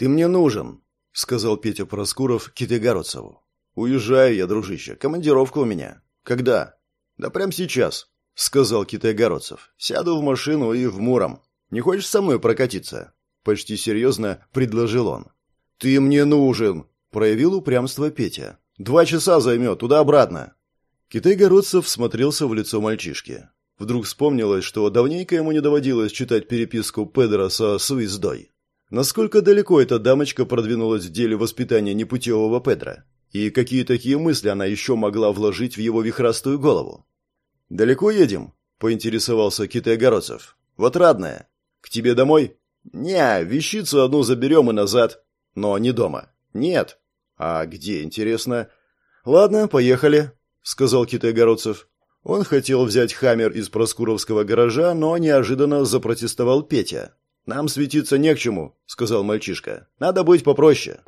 «Ты мне нужен», — сказал Петя Проскуров Китайгородцеву. «Уезжаю я, дружище. Командировка у меня. Когда?» «Да прямо сейчас», — сказал Китайгородцев. «Сяду в машину и в Муром. Не хочешь со мной прокатиться?» Почти серьезно предложил он. «Ты мне нужен!» — проявил упрямство Петя. «Два часа займет, туда-обратно». Китай-городцев смотрелся в лицо мальчишки. Вдруг вспомнилось, что давненько ему не доводилось читать переписку Педро со Суиздой. Насколько далеко эта дамочка продвинулась в деле воспитания непутевого Педро? И какие такие мысли она еще могла вложить в его вихрастую голову? «Далеко едем?» – поинтересовался Китай-городцев. «Вот радная. К тебе домой?» «Не, вещицу одну заберем и назад. Но не дома». «Нет». «А где, интересно?» «Ладно, поехали», — сказал Китай-Городцев. Он хотел взять «Хаммер» из Проскуровского гаража, но неожиданно запротестовал Петя. «Нам светиться не к чему», — сказал мальчишка. «Надо быть попроще».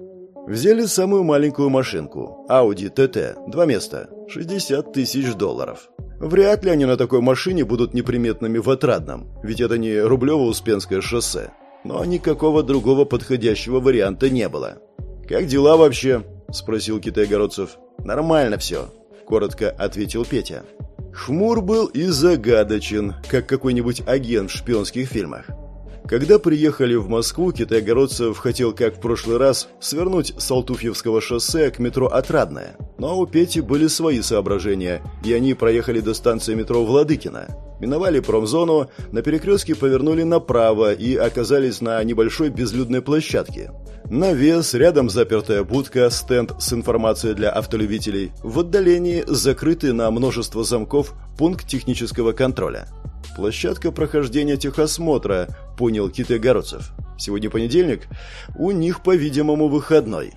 Взяли самую маленькую машинку – Audi TT, два места, 60 тысяч долларов. Вряд ли они на такой машине будут неприметными в Отрадном, ведь это не Рублево-Успенское шоссе но никакого другого подходящего варианта не было. «Как дела вообще?» – спросил Китай-Городцев. «Нормально все», – коротко ответил Петя. Хмур был и загадочен, как какой-нибудь агент в шпионских фильмах. Когда приехали в Москву, Китай-Городцев хотел, как в прошлый раз, свернуть с Алтуфьевского шоссе к метро Отрадное. Но у Пети были свои соображения, и они проехали до станции метро Владыкина. Миновали промзону, на перекрестке повернули направо и оказались на небольшой безлюдной площадке. Навес, рядом запертая будка, стенд с информацией для автолюбителей, в отдалении закрытый на множество замков пункт технического контроля. Площадка прохождения техосмотра, понял Китай-Городцев. Сегодня понедельник, у них, по-видимому, выходной.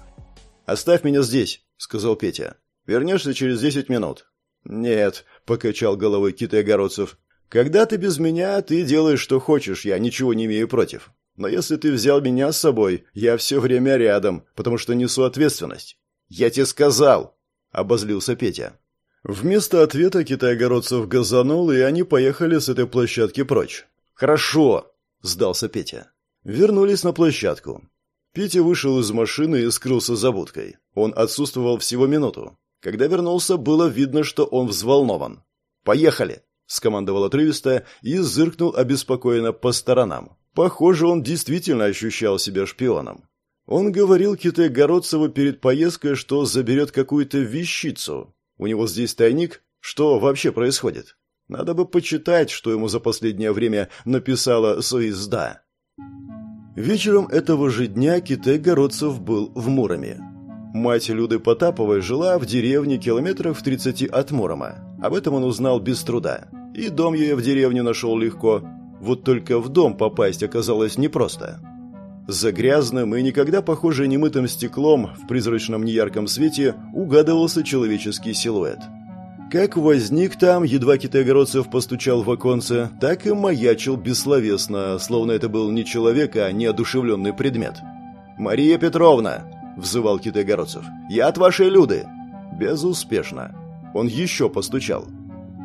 «Оставь меня здесь», — сказал Петя. «Вернешься через десять минут». «Нет», — покачал головой Китай-Городцев. Когда ты без меня, ты делаешь, что хочешь, я ничего не имею против. Но если ты взял меня с собой, я все время рядом, потому что несу ответственность. Я тебе сказал, обозлился Петя. Вместо ответа Китай-городцев газанул, и они поехали с этой площадки прочь. «Хорошо», — сдался Петя. Вернулись на площадку. Петя вышел из машины и скрылся за будкой. Он отсутствовал всего минуту. Когда вернулся, было видно, что он взволнован. «Поехали!» — скомандовал отрывисто и зыркнул обеспокоенно по сторонам. Похоже, он действительно ощущал себя шпионом. Он говорил Китай-Городцеву перед поездкой, что заберет какую-то вещицу. У него здесь тайник? Что вообще происходит? Надо бы почитать, что ему за последнее время написала Суизда. Вечером этого же дня Китай-Городцев был в Муроме. Мать Люды Потаповой жила в деревне километрах в 30 от Мурома. Об этом он узнал без труда. И дом ее в деревне нашел легко. Вот только в дом попасть оказалось непросто. За грязным и никогда, похоже, немытым стеклом в призрачном неярком свете угадывался человеческий силуэт. Как возник там, едва китайгородцев постучал в оконце, так и маячил бессловесно, словно это был не человек, а неодушевленный предмет. «Мария Петровна!» — взывал Китайгородцев. «Я от вашей Люды!» Безуспешно. Он еще постучал.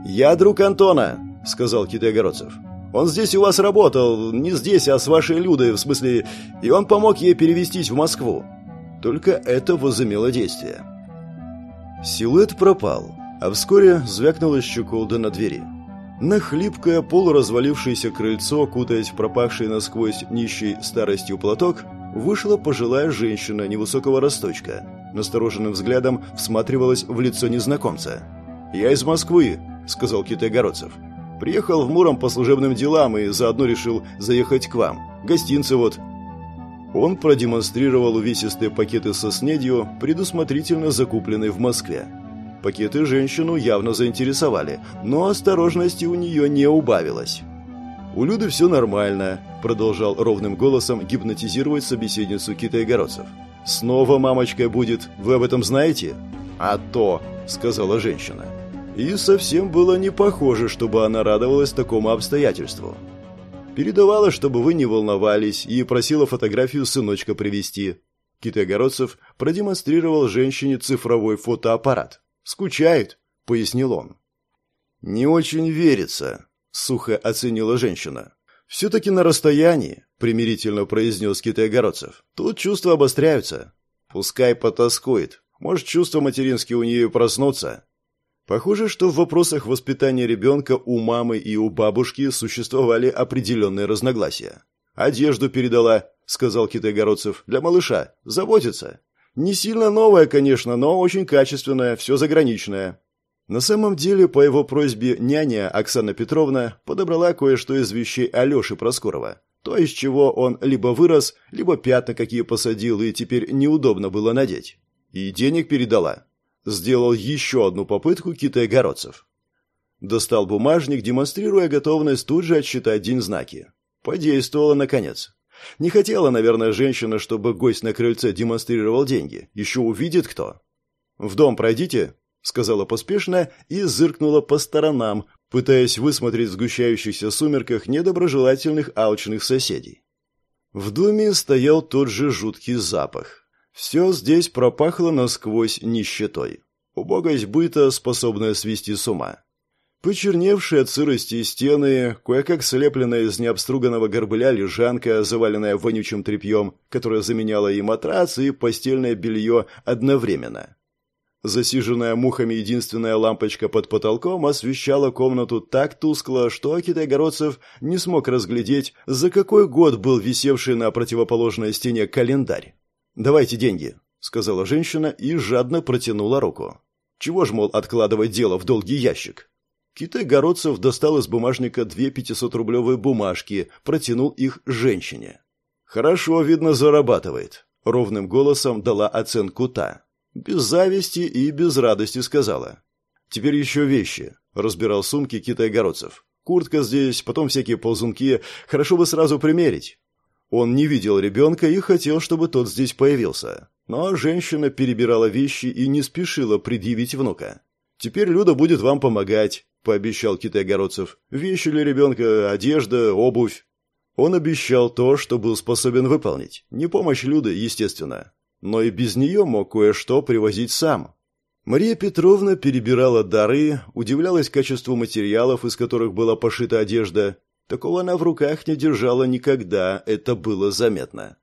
«Я друг Антона», — сказал Китайгородцев. «Он здесь у вас работал, не здесь, а с вашей Людой, в смысле, и он помог ей перевестись в Москву». Только это возымело действие. Силуэт пропал, а вскоре звякнула щеколда на двери. На хлипкое полуразвалившееся крыльцо, кутаясь в пропахший насквозь нищей старостью платок, вышла пожилая женщина невысокого росточка. Настороженным взглядом всматривалась в лицо незнакомца. «Я из Москвы», — сказал Китай-Городцев. «Приехал в Муром по служебным делам и заодно решил заехать к вам. Гостинцы вот». Он продемонстрировал увесистые пакеты со снедью, предусмотрительно закупленные в Москве. Пакеты женщину явно заинтересовали, но осторожности у нее не убавилось. «У Люды все нормально», — продолжал ровным голосом гипнотизировать собеседницу китайгородцев. «Снова мамочкой будет, вы об этом знаете?» «А то», — сказала женщина. И совсем было не похоже, чтобы она радовалась такому обстоятельству. Передавала, чтобы вы не волновались, и просила фотографию сыночка привезти. Китайгородцев продемонстрировал женщине цифровой фотоаппарат. «Скучает», — пояснил он. «Не очень верится», — сухо оценила женщина. «Все-таки на расстоянии», — примирительно произнес Китай-Городцев. «Тут чувства обостряются. Пускай потаскует. Может, чувства материнские у нее проснутся». Похоже, что в вопросах воспитания ребенка у мамы и у бабушки существовали определенные разногласия. «Одежду передала», — сказал Китай-Городцев, — «для малыша. Заботится. Не сильно новая, конечно, но очень качественная, все заграничное». На самом деле, по его просьбе няня Оксана Петровна подобрала кое-что из вещей Алёши Проскурова. То, из чего он либо вырос, либо пятна какие посадил, и теперь неудобно было надеть. И денег передала. Сделал еще одну попытку Китай-Городцев. Достал бумажник, демонстрируя готовность тут же отсчитать деньзнаки. Подействовало, наконец. Не хотела, наверное, женщина, чтобы гость на крыльце демонстрировал деньги. Еще увидит кто. «В дом пройдите», — сказала поспешно и зыркнула по сторонам, пытаясь высмотреть в сгущающихся сумерках недоброжелательных алчных соседей. В доме стоял тот же жуткий запах. Все здесь пропахло насквозь нищетой. Убогость быта, способная свести с ума. Почерневшие от сырости стены, кое-как слепленная из необструганного горбыля лежанка, заваленная вонючим тряпьем, которая заменяла и матрац, и постельное белье одновременно. Засиженная мухами единственная лампочка под потолком освещала комнату так тускло, что Китайгородцев не смог разглядеть, за какой год был висевший на противоположной стене календарь. «Давайте деньги», — сказала женщина и жадно протянула руку. «Чего ж, мол, откладывать дело в долгий ящик?» Китай Городцев достал из бумажника две 500-рублевые бумажки, протянул их женщине. «Хорошо, видно, зарабатывает», — ровным голосом дала оценку та. Без зависти и без радости сказала. «Теперь еще вещи», — разбирал сумки Китай Городцев. «Куртка здесь, потом всякие ползунки. Хорошо бы сразу примерить». Он не видел ребенка и хотел, чтобы тот здесь появился. Но женщина перебирала вещи и не спешила предъявить внука. «Теперь Люда будет вам помогать. — пообещал Китай-Городцев. «Вещи для ребенка, одежда, обувь». Он обещал то, что был способен выполнить. Не помощь Люды, естественно. Но и без нее мог кое-что привозить сам. Мария Петровна перебирала дары, удивлялась качеству материалов, из которых была пошита одежда. Такого она в руках не держала никогда, это было заметно.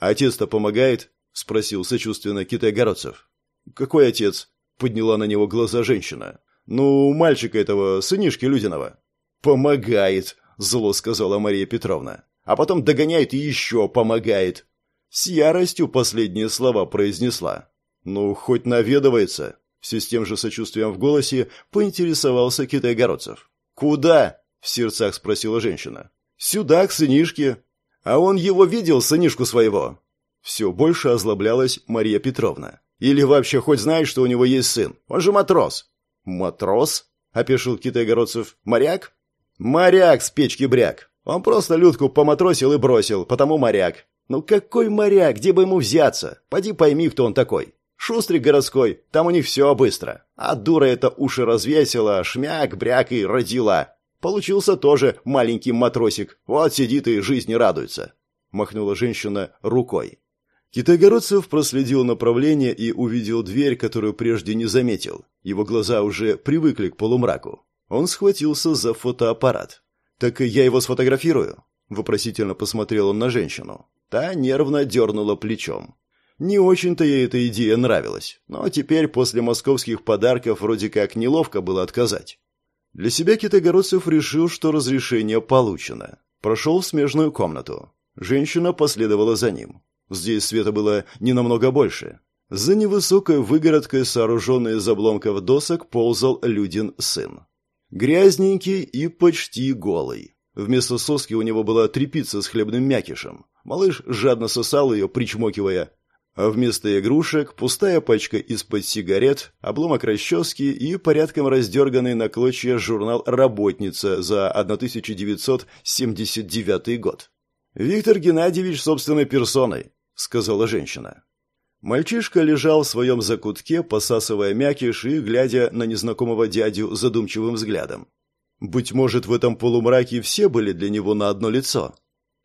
«Отец-то помогает?» — спросил сочувственно Китай-Городцев. «Какой отец?» — подняла на него глаза женщина. «Ну, мальчика этого, сынишки Людинова». «Помогает», — зло сказала Мария Петровна. «А потом догоняет и еще помогает». С яростью последние слова произнесла. «Ну, хоть наведывается», — все с тем же сочувствием в голосе поинтересовался Китай-Городцев. «Куда?» — в сердцах спросила женщина. «Сюда, к сынишке». «А он его видел, сынишку своего?» Все больше озлоблялась Мария Петровна. «Или вообще хоть знает, что у него есть сын? Он же матрос». «Матрос?» — опешил Китай-Городцев. «Моряк?» «Моряк с печки-бряк. Он просто Людку поматросил и бросил, потому моряк. Ну какой моряк? Где бы ему взяться? Поди пойми, кто он такой. Шустрик городской, там у них все быстро. А дура эта уши развесила, шмяк, бряк и родила. Получился тоже маленький матросик. Вот сидит и жизни радуется». Махнула женщина рукой. Китайгородцев проследил направление и увидел дверь, которую прежде не заметил. Его глаза уже привыкли к полумраку. Он схватился за фотоаппарат. «Так я его сфотографирую?» Вопросительно посмотрел он на женщину. Та нервно дернула плечом. Не очень-то ей эта идея нравилась, но теперь после московских подарков вроде как неловко было отказать. Для себя Китайгородцев решил, что разрешение получено. Прошел в смежную комнату. Женщина последовала за ним. Здесь света было не намного больше. За невысокой выгородкой, сооруженной из обломков досок, ползал Людин сын. Грязненький и почти голый. Вместо соски у него была трепица с хлебным мякишем. Малыш жадно сосал ее, причмокивая. А вместо игрушек пустая пачка из-под сигарет, обломок расчески и порядком раздерганный на клочья журнал «Работница» за 1979 год. Виктор Геннадьевич собственной персоной сказала женщина. Мальчишка лежал в своем закутке, посасывая мякиш и глядя на незнакомого дядю задумчивым взглядом. Быть может, в этом полумраке все были для него на одно лицо.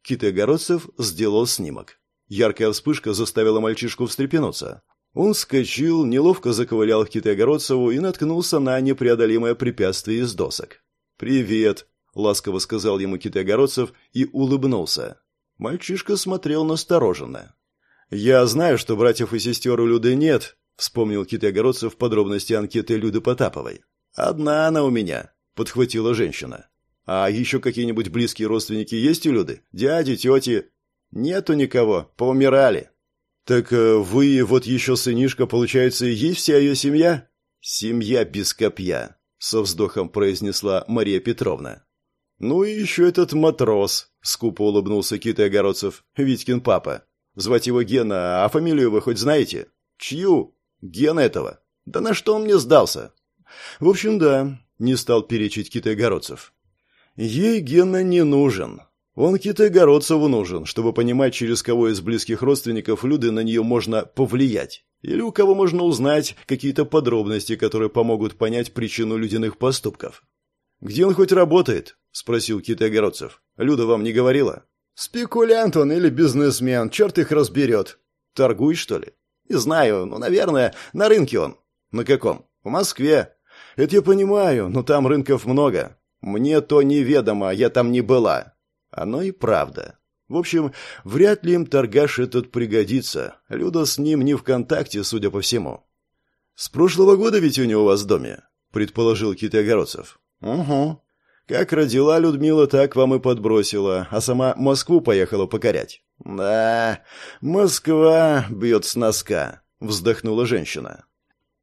Китай-Городцев сделал снимок. Яркая вспышка заставила мальчишку встрепенуться. Он вскочил, неловко заковылял к Китай-Городцеву и наткнулся на непреодолимое препятствие из досок. «Привет!» — ласково сказал ему Китай-Городцев и улыбнулся. Мальчишка смотрел настороженно. «Я знаю, что братьев и сестер у Люды нет», — вспомнил Китай-Городцев подробности анкеты Люды Потаповой. «Одна она у меня», — подхватила женщина. «А еще какие-нибудь близкие родственники есть у Люды? Дяди, тети?» «Нету никого, поумирали». «Так э, вы, вот еще сынишка, получается, и есть вся ее семья?» «Семья без копья», — со вздохом произнесла Мария Петровна. «Ну и еще этот матрос», — скупо улыбнулся Китай Огородцев, Витькин папа. «Звать его Гена, а фамилию вы хоть знаете?» «Чью?» «Гена этого». «Да на что он мне сдался?» «В общем, да», — не стал перечить Китай Огородцев. «Ей Гена не нужен. Он Китай-Городцеву нужен, чтобы понимать, через кого из близких родственников Люды на нее можно повлиять. Или у кого можно узнать какие-то подробности, которые помогут понять причину людяных поступков. «Где он хоть работает?» – спросил Китай-Городцев. «Люда вам не говорила?» «Спекулянт он или бизнесмен, черт их разберет». «Торгует, что ли?» «Не знаю, ну, наверное, на рынке он». «На каком?» «В Москве». «Это я понимаю, но там рынков много». «Мне то неведомо, я там не была». Оно и правда. В общем, вряд ли им торгаш этот пригодится. Люда с ним не в контакте, судя по всему. «С прошлого года ведь у него у вас в доме?» – предположил Китай-Городцев. «Угу. Как родила Людмила, так вам и подбросила, а сама Москву поехала покорять». «Да, Москва бьет с носка», – вздохнула женщина.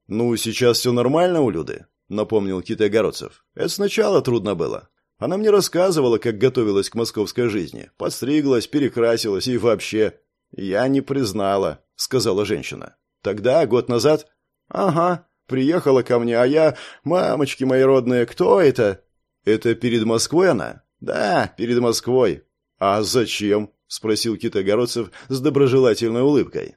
«Ну, сейчас все нормально у Люды», – напомнил Китай-Городцев. «Это сначала трудно было. Она мне рассказывала, как готовилась к московской жизни. Подстриглась, перекрасилась и вообще... «Я не признала», — сказала женщина. «Тогда, год назад...» «Ага, приехала ко мне, а я... Мамочки мои родные, кто это?» «Это перед Москвой она?» «Да, перед Москвой». «А зачем?» — спросил Китогородцев с доброжелательной улыбкой.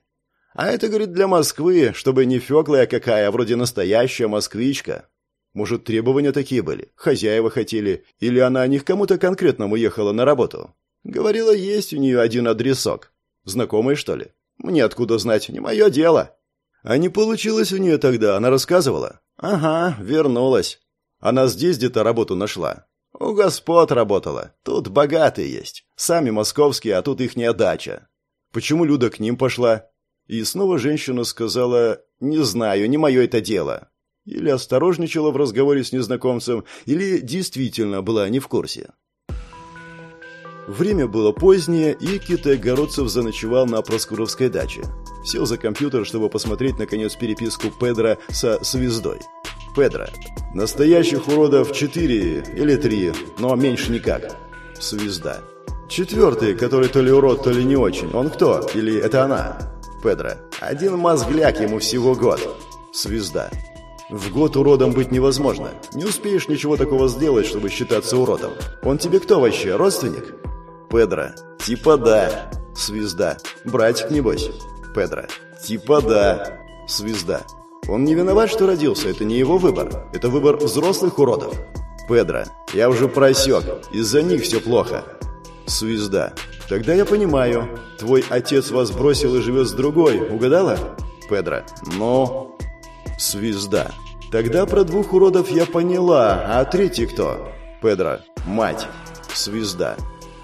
«А это, говорит, для Москвы, чтобы не феклая какая, а вроде настоящая москвичка. Может, требования такие были? Хозяева хотели? Или она не к кому-то конкретному ехала на работу? Говорила, есть у нее один адресок. Знакомый, что ли? Мне откуда знать? Не мое дело. А не получилось у нее тогда, она рассказывала? Ага, вернулась. Она здесь где-то работу нашла. У господ работала. Тут богатые есть. Сами московские, а тут ихняя дача. Почему Люда к ним пошла? И снова женщина сказала, не знаю, не мое это дело. Или осторожничала в разговоре с незнакомцем, или действительно была не в курсе. Время было позднее, и Китай Городцев заночевал на Проскуровской даче. Сел за компьютер, чтобы посмотреть, наконец, переписку Педра со звездой. Педро. Настоящих уродов четыре или три, но меньше никак. Звезда. Четвертый, который то ли урод, то ли не очень. Он кто? Или это она? Педро. Один мозгляк, ему всего год. Звезда. В год уродом быть невозможно. Не успеешь ничего такого сделать, чтобы считаться уродом. Он тебе кто вообще, родственник? Педро. Типа да. Звезда. Братик, небось. Педро. Типа да. Звезда. Он не виноват, что родился, это не его выбор. Это выбор взрослых уродов. Педро. Я уже просек. Из-за них все плохо. Звезда. Тогда я понимаю. Твой отец вас бросил и живет с другой. Угадала? Педро. Ну... Звезда. Тогда про двух уродов я поняла, а третий кто? Педро. Мать. Звезда.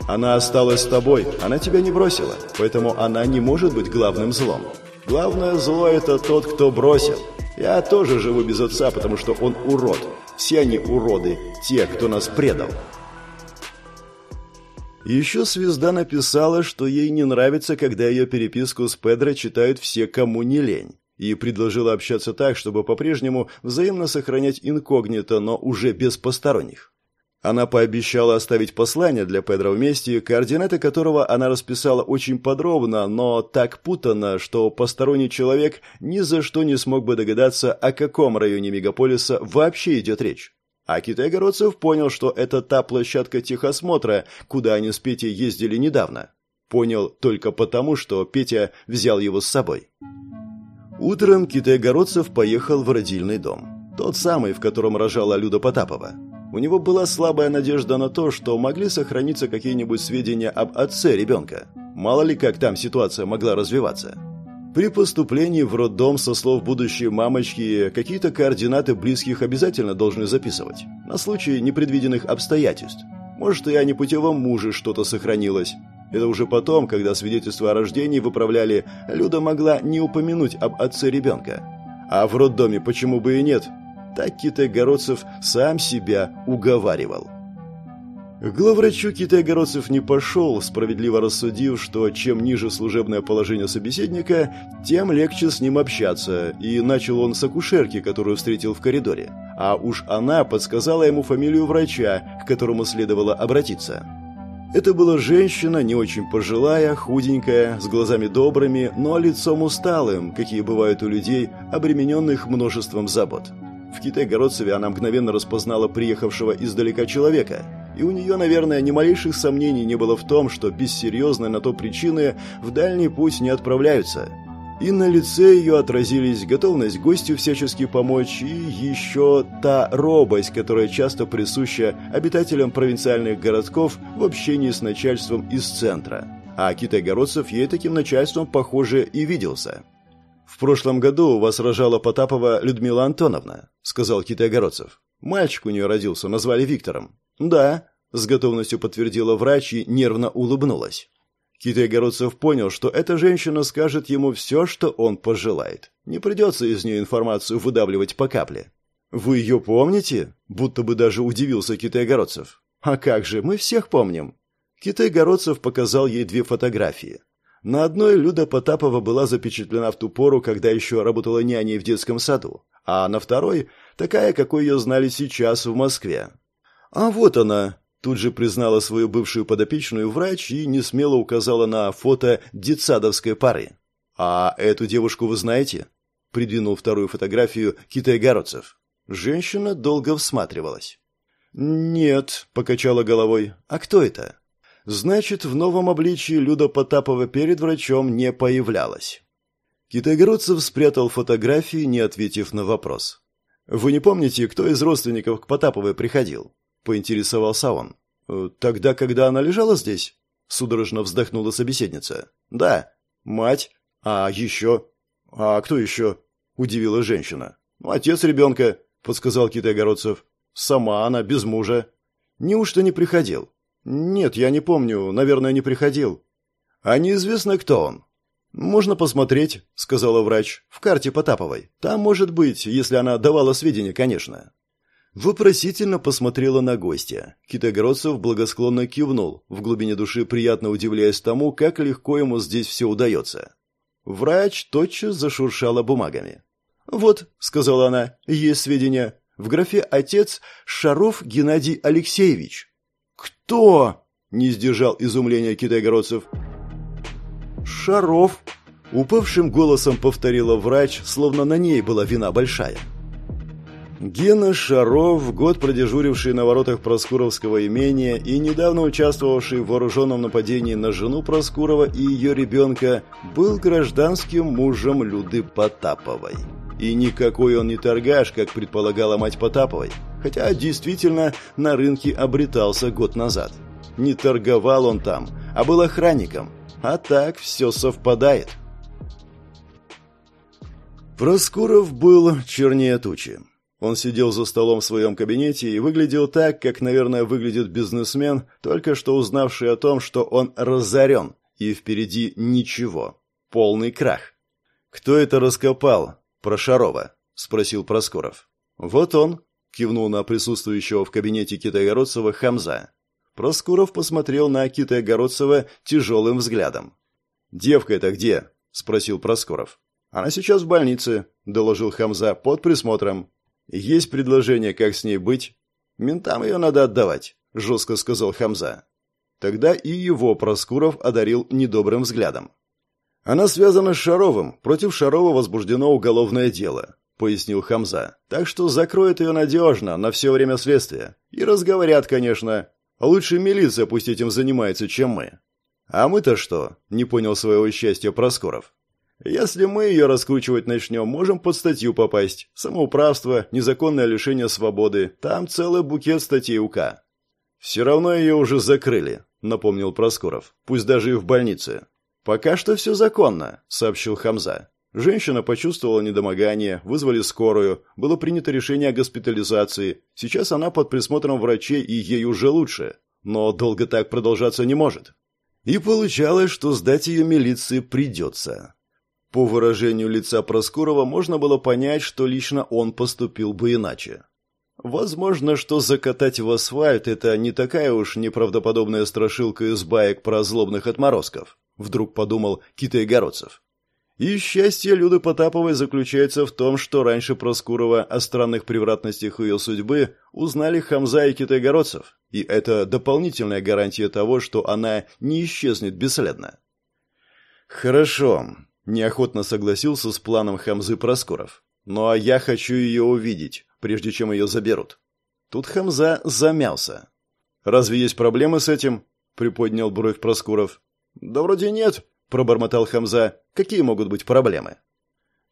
Она осталась с тобой, она тебя не бросила, поэтому она не может быть главным злом. Главное зло – это тот, кто бросил. Я тоже живу без отца, потому что он урод. Все они уроды, те, кто нас предал. Еще звезда написала, что ей не нравится, когда ее переписку с Педро читают все, кому не лень и предложила общаться так, чтобы по-прежнему взаимно сохранять инкогнито, но уже без посторонних. Она пообещала оставить послание для Педро вместе, координаты которого она расписала очень подробно, но так путано, что посторонний человек ни за что не смог бы догадаться, о каком районе мегаполиса вообще идет речь. А Китай-Городцев понял, что это та площадка техосмотра, куда они с Петей ездили недавно. Понял только потому, что Петя взял его с собой. Утром Китай-Городцев поехал в родильный дом. Тот самый, в котором рожала Люда Потапова. У него была слабая надежда на то, что могли сохраниться какие-нибудь сведения об отце ребенка. Мало ли как там ситуация могла развиваться. При поступлении в роддом, со слов будущей мамочки, какие-то координаты близких обязательно должны записывать, на случай непредвиденных обстоятельств. Может, и о непутевом муже что-то сохранилось. Это уже потом, когда свидетельство о рождении выправляли, Люда могла не упомянуть об отце ребенка. А в роддоме почему бы и нет? Так Китай-Городцев сам себя уговаривал. К главврачу Китай-Городцев не пошел, справедливо рассудив, что чем ниже служебное положение собеседника, тем легче с ним общаться, и начал он с акушерки, которую встретил в коридоре. А уж она подсказала ему фамилию врача, к которому следовало обратиться. Это была женщина, не очень пожилая, худенькая, с глазами добрыми, но лицом усталым, какие бывают у людей, обремененных множеством забот. В Китай-Городцеве она мгновенно распознала приехавшего издалека человека, и у нее, наверное, ни малейших сомнений не было в том, что без серьезной на то причины в дальний путь не отправляются – и на лице ее отразились готовность гостю всячески помочь и еще та робость, которая часто присуща обитателям провинциальных городков в общении с начальством из центра. А Китай-Городцев ей таким начальством, похоже, и виделся. «В прошлом году у вас рожала Потапова Людмила Антоновна», — сказал Китай-Городцев. «Мальчик у нее родился, назвали Виктором». «Да», — с готовностью подтвердила врач и нервно улыбнулась. Китай-Городцев понял, что эта женщина скажет ему все, что он пожелает. Не придется из нее информацию выдавливать по капле. «Вы ее помните?» – будто бы даже удивился Китай-Городцев. «А как же, мы всех помним». Китай-Городцев показал ей две фотографии. На одной Люда Потапова была запечатлена в ту пору, когда еще работала няней в детском саду, а на второй – такая, какой ее знали сейчас в Москве. А вот она, Тут же признала свою бывшую подопечную врач и не смело указала на фото детсадовской пары. «А эту девушку вы знаете?» Придвинул вторую фотографию Китай-Городцев. Женщина долго всматривалась. «Нет», — покачала головой. «А кто это?» «Значит, в новом обличии Люда Потапова перед врачом не появлялась». Китайгородцев спрятал фотографии, не ответив на вопрос. «Вы не помните, кто из родственников к Потаповой приходил?» — поинтересовался он. «Э, «Тогда, когда она лежала здесь?» — судорожно вздохнула собеседница. «Да. Мать. А еще?» «А кто еще?» — удивила женщина. «Отец ребенка», — подсказал Китай-Городцев. «Сама она, без мужа». «Неужто не приходил?» «Нет, я не помню. Наверное, не приходил». «А неизвестно, кто он?» «Можно посмотреть», — сказала врач, — «в карте Потаповой. Там может быть, если она давала сведения, конечно». Вопросительно посмотрела на гостя. Китайгородцев благосклонно кивнул, в глубине души приятно удивляясь тому, как легко ему здесь все удается. Врач тотчас зашуршала бумагами. «Вот», — сказала она, — «есть сведения. В графе «Отец» Шаров Геннадий Алексеевич». «Кто?» — не сдержал изумления китайгородцев. «Шаров», — упавшим голосом повторила врач, словно на ней была вина большая. Гена Шаров, год продежуривший на воротах Проскуровского имения и недавно участвовавший в вооруженном нападении на жену Проскурова и ее ребенка, был гражданским мужем Люды Потаповой. И никакой он не торгаш, как предполагала мать Потаповой, хотя действительно на рынке обретался год назад. Не торговал он там, а был охранником. А так все совпадает. Проскуров был чернее тучи. Он сидел за столом в своем кабинете и выглядел так, как, наверное, выглядит бизнесмен, только что узнавший о том, что он разорен, и впереди ничего. Полный крах. «Кто это раскопал?» «Про Шарова», — спросил Проскоров. «Вот он», — кивнул на присутствующего в кабинете Китайгородцева Хамза. Проскуров посмотрел на Китайгородцева тяжелым взглядом. «Девка это где?» — спросил Проскоров. «Она сейчас в больнице», — доложил Хамза, — «под присмотром. «Есть предложение, как с ней быть?» «Ментам ее надо отдавать», — жестко сказал Хамза. Тогда и его Проскуров одарил недобрым взглядом. «Она связана с Шаровым. Против Шарова возбуждено уголовное дело», — пояснил Хамза. «Так что закроет ее надежно, на все время следствия. И разговорят, конечно. Лучше милиция пусть этим занимается, чем мы». «А мы-то что?» — не понял своего счастья Проскуров. Если мы ее раскручивать начнем, можем под статью попасть. Самоуправство, незаконное лишение свободы. Там целый букет статей УК. Все равно ее уже закрыли, напомнил Проскуров. Пусть даже и в больнице. Пока что все законно, сообщил Хамза. Женщина почувствовала недомогание, вызвали скорую, было принято решение о госпитализации. Сейчас она под присмотром врачей, и ей уже лучше. но долго так продолжаться не может. И получалось, что сдать ее милиции придется. По выражению лица Проскурова можно было понять, что лично он поступил бы иначе. Возможно, что закатать в асфальт – это не такая уж неправдоподобная страшилка из баек про злобных отморозков, вдруг подумал Китай-Городцев. И счастье Люды Потаповой заключается в том, что раньше Проскурова о странных превратностях ее судьбы узнали Хамза и Китай-Городцев, и это дополнительная гарантия того, что она не исчезнет бесследно. «Хорошо», – неохотно согласился с планом Хамзы Проскуров. «Ну а я хочу ее увидеть прежде чем ее заберут. Тут Хамза замялся. «Разве есть проблемы с этим?» — приподнял бровь Проскуров. «Да вроде нет», — пробормотал Хамза. «Какие могут быть проблемы?»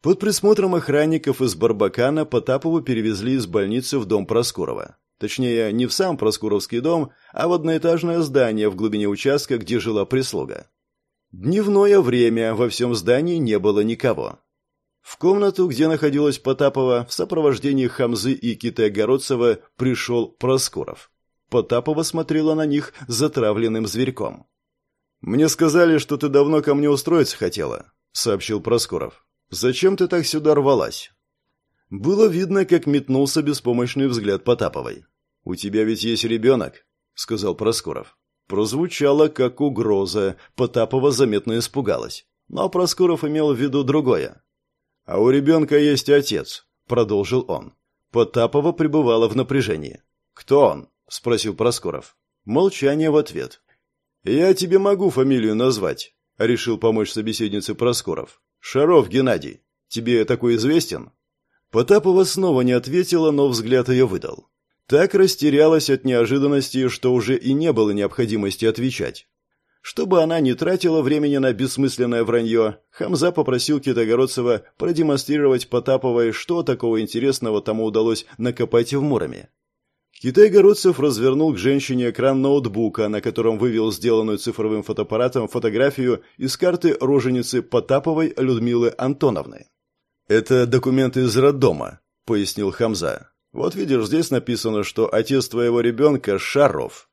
Под присмотром охранников из Барбакана Потапову перевезли из больницы в дом Проскурова. Точнее, не в сам Проскуровский дом, а в одноэтажное здание в глубине участка, где жила прислуга. Дневное время во всем здании не было никого. В комнату, где находилась Потапова, в сопровождении Хамзы и Китая-Городцева пришел Проскуров. Потапова смотрела на них затравленным зверьком. «Мне сказали, что ты давно ко мне устроиться хотела», — сообщил Проскуров. «Зачем ты так сюда рвалась?» Было видно, как метнулся беспомощный взгляд Потаповой. «У тебя ведь есть ребенок», — сказал Проскуров. Прозвучало, как угроза. Потапова заметно испугалась. Но Проскуров имел в виду другое. «А у ребенка есть отец», — продолжил он. Потапова пребывала в напряжении. «Кто он?» — спросил Проскоров. Молчание в ответ. «Я тебе могу фамилию назвать», — решил помочь собеседнице Проскоров. «Шаров Геннадий. Тебе такой известен?» Потапова снова не ответила, но взгляд ее выдал. Так растерялась от неожиданности, что уже и не было необходимости отвечать. Чтобы она не тратила времени на бессмысленное вранье, Хамза попросил Китогородцева продемонстрировать Потаповой, что такого интересного тому удалось накопать в Муроме. Китай-городцев развернул к женщине экран ноутбука, на котором вывел сделанную цифровым фотоаппаратом фотографию из карты роженицы Потаповой Людмилы Антоновны. «Это документы из роддома», — пояснил Хамза. «Вот видишь, здесь написано, что отец твоего ребенка Шаров,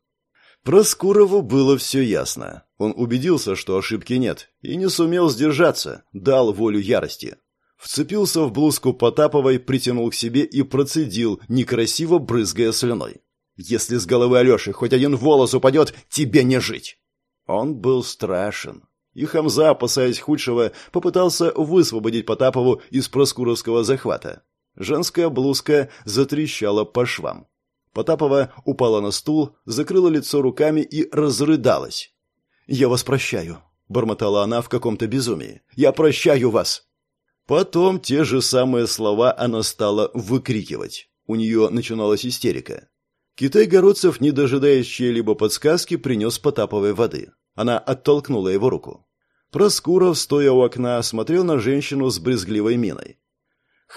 Проскурову было все ясно. Он убедился, что ошибки нет, и не сумел сдержаться, дал волю ярости. Вцепился в блузку Потаповой, притянул к себе и процедил, некрасиво брызгая слюной. «Если с головы Алеши хоть один волос упадет, тебе не жить!» Он был страшен. И Хамза, опасаясь худшего, попытался высвободить Потапову из проскуровского захвата. Женская блузка затрещала по швам. Потапова упала на стул, закрыла лицо руками и разрыдалась. «Я вас прощаю», — бормотала она в каком-то безумии. «Я прощаю вас!» Потом те же самые слова она стала выкрикивать. У нее начиналась истерика. Китай-городцев, не дожидаясь чьей-либо подсказки, принес Потаповой воды. Она оттолкнула его руку. Проскуров, стоя у окна, смотрел на женщину с брезгливой миной.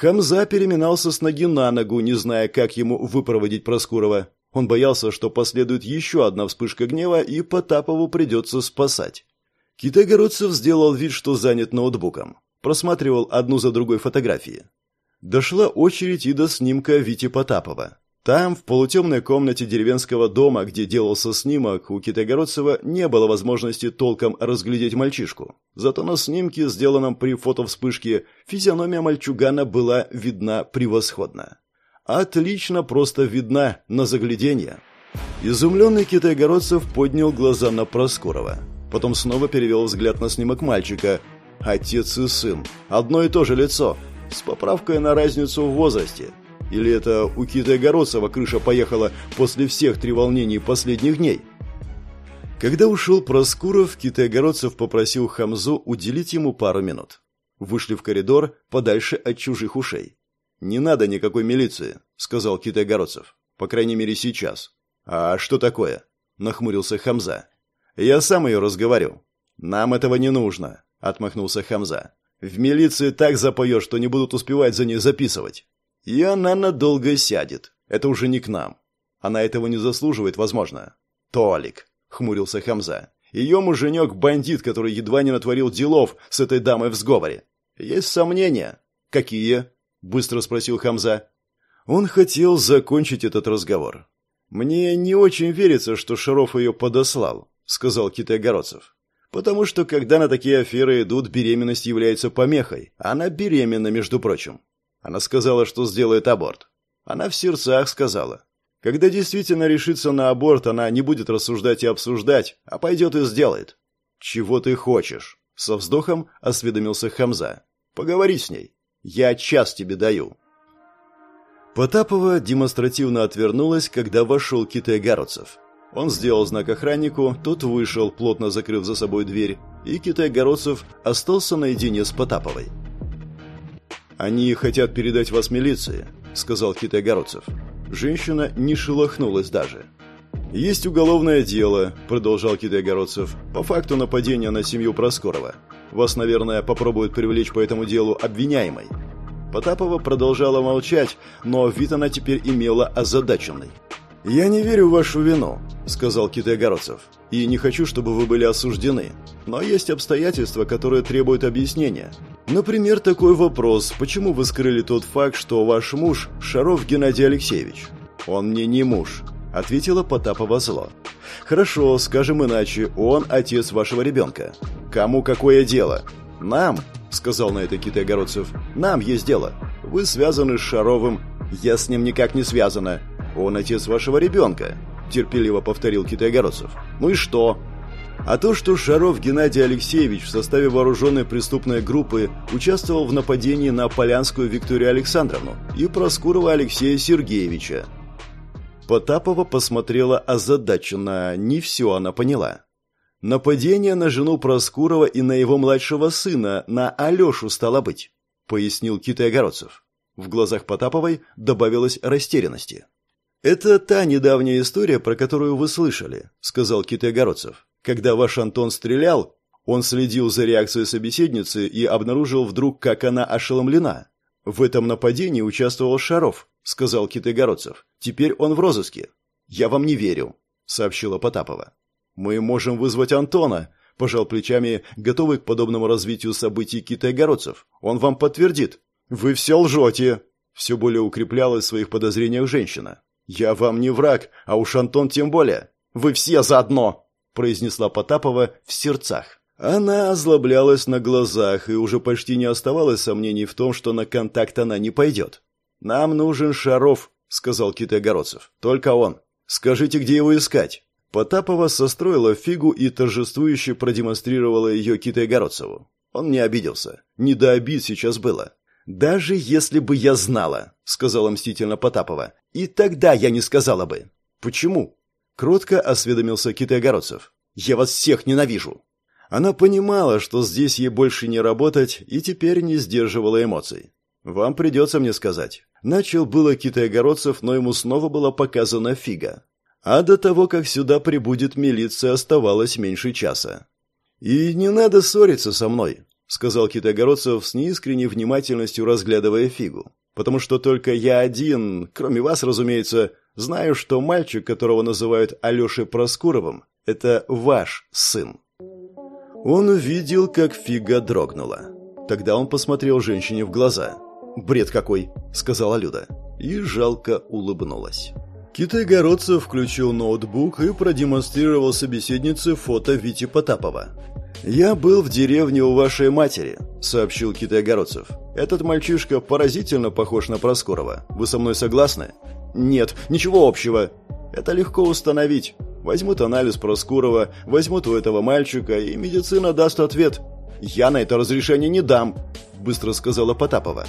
Хамза переминался с ноги на ногу, не зная, как ему выпроводить Проскурова. Он боялся, что последует еще одна вспышка гнева, и Потапову придется спасать. Китайгородцев сделал вид, что занят ноутбуком. Просматривал одну за другой фотографии. Дошла очередь и до снимка Вити Потапова. Там, в полутемной комнате деревенского дома, где делался снимок, у Китайгородцева не было возможности толком разглядеть мальчишку. Зато на снимке, сделанном при фотовспышке, физиономия мальчугана была видна превосходно. Отлично просто видна на загляденье. Изумленный Китайгородцев поднял глаза на Проскурова. Потом снова перевел взгляд на снимок мальчика. Отец и сын. Одно и то же лицо. С поправкой на разницу в возрасте. Или это у Кита Городцева крыша поехала после всех треволнений последних дней? Когда ушел Проскуров, Китай-Городцев попросил Хамзу уделить ему пару минут. Вышли в коридор, подальше от чужих ушей. «Не надо никакой милиции», — сказал Китай-Городцев. «По крайней мере, сейчас». «А что такое?» — нахмурился Хамза. «Я сам ее разговорю». «Нам этого не нужно», — отмахнулся Хамза. «В милиции так запоешь, что не будут успевать за ней записывать». И она надолго сядет. Это уже не к нам. Она этого не заслуживает, возможно. Толик, хмурился Хамза. Ее муженек – бандит, который едва не натворил делов с этой дамой в сговоре. Есть сомнения? Какие? Быстро спросил Хамза. Он хотел закончить этот разговор. «Мне не очень верится, что Шаров ее подослал», — сказал Китай-Городцев. «Потому что, когда на такие аферы идут, беременность является помехой. Она беременна, между прочим. Она сказала, что сделает аборт. Она в сердцах сказала. Когда действительно решится на аборт, она не будет рассуждать и обсуждать, а пойдет и сделает. «Чего ты хочешь?» — со вздохом осведомился Хамза. «Поговори с ней. Я час тебе даю». Потапова демонстративно отвернулась, когда вошел Китай Городцев. Он сделал знак охраннику, тот вышел, плотно закрыв за собой дверь, и Китай Городцев остался наедине с Потаповой. «Они хотят передать вас милиции», — сказал Китай Городцев. Женщина не шелохнулась даже. «Есть уголовное дело», — продолжал Китай Городцев, «по факту нападения на семью Проскорова. Вас, наверное, попробуют привлечь по этому делу обвиняемой». Потапова продолжала молчать, но вид она теперь имела озадаченный. «Я не верю в вашу вину», — сказал Китай-Городцев. «И не хочу, чтобы вы были осуждены. Но есть обстоятельства, которые требуют объяснения. Например, такой вопрос. Почему вы скрыли тот факт, что ваш муж – Шаров Геннадий Алексеевич?» «Он мне не муж», — ответила Потапова зло. «Хорошо, скажем иначе. Он отец вашего ребенка. Кому какое дело?» «Нам», — сказал на это Китай-Городцев. «Нам есть дело. Вы связаны с Шаровым. Я с ним никак не связана. Он отец вашего ребенка», — терпеливо повторил Китай-Городцев. «Ну и что?» А то, что Шаров Геннадий Алексеевич в составе вооруженной преступной группы участвовал в нападении на Полянскую Викторию Александровну и Проскурова Алексея Сергеевича. Потапова посмотрела озадаченно, не все она поняла. «Нападение на жену Проскурова и на его младшего сына, на Алешу, стало быть», — пояснил Китай Огородцев. В глазах Потаповой добавилось растерянности. «Это та недавняя история, про которую вы слышали», — сказал Китай Огородцев. «Когда ваш Антон стрелял, он следил за реакцией собеседницы и обнаружил вдруг, как она ошеломлена. В этом нападении участвовал Шаров», — сказал Китай Огородцев. «Теперь он в розыске». «Я вам не верю», — сообщила Потапова. «Мы можем вызвать Антона», — пожал плечами, готовый к подобному развитию событий Китай Огородцев. «Он вам подтвердит». «Вы все лжете!» Все более укреплялась в своих подозрениях женщина. «Я вам не враг, а уж Антон тем более. Вы все заодно!» произнесла Потапова в сердцах. Она озлоблялась на глазах, и уже почти не оставалось сомнений в том, что на контакт она не пойдет. «Нам нужен Шаров», — сказал Китай-Городцев. «Только он. Скажите, где его искать?» Потапова состроила фигу и торжествующе продемонстрировала ее Китай-Городцеву. Он не обиделся. Не до обид сейчас было. «Даже если бы я знала», — сказала мстительно Потапова, — «и тогда я не сказала бы». «Почему?» — кротко осведомился Китай-Городцев. «Я вас всех ненавижу». Она понимала, что здесь ей больше не работать, и теперь не сдерживала эмоций. «Вам придется мне сказать». Начал было Китай-Городцев, но ему снова была показана фига. А до того, как сюда прибудет милиция, оставалось меньше часа. «И не надо ссориться со мной», — сказал Китогородцев с неискренней внимательностью, разглядывая фигу. «Потому что только я один, кроме вас, разумеется, знаю, что мальчик, которого называют Алешей Проскуровым, это ваш сын». Он увидел, как фига дрогнула. Тогда он посмотрел женщине в глаза. «Бред какой!» — сказала Люда. И жалко улыбнулась. Китай-городцев включил ноутбук и продемонстрировал собеседнице фото Вити Потапова. «Я был в деревне у вашей матери», — сообщил Китай-Городцев. «Этот мальчишка поразительно похож на Проскорова. Вы со мной согласны?» «Нет, ничего общего». «Это легко установить. Возьмут анализ Проскурова, возьмут у этого мальчика, и медицина даст ответ. Я на это разрешение не дам», — быстро сказала Потапова.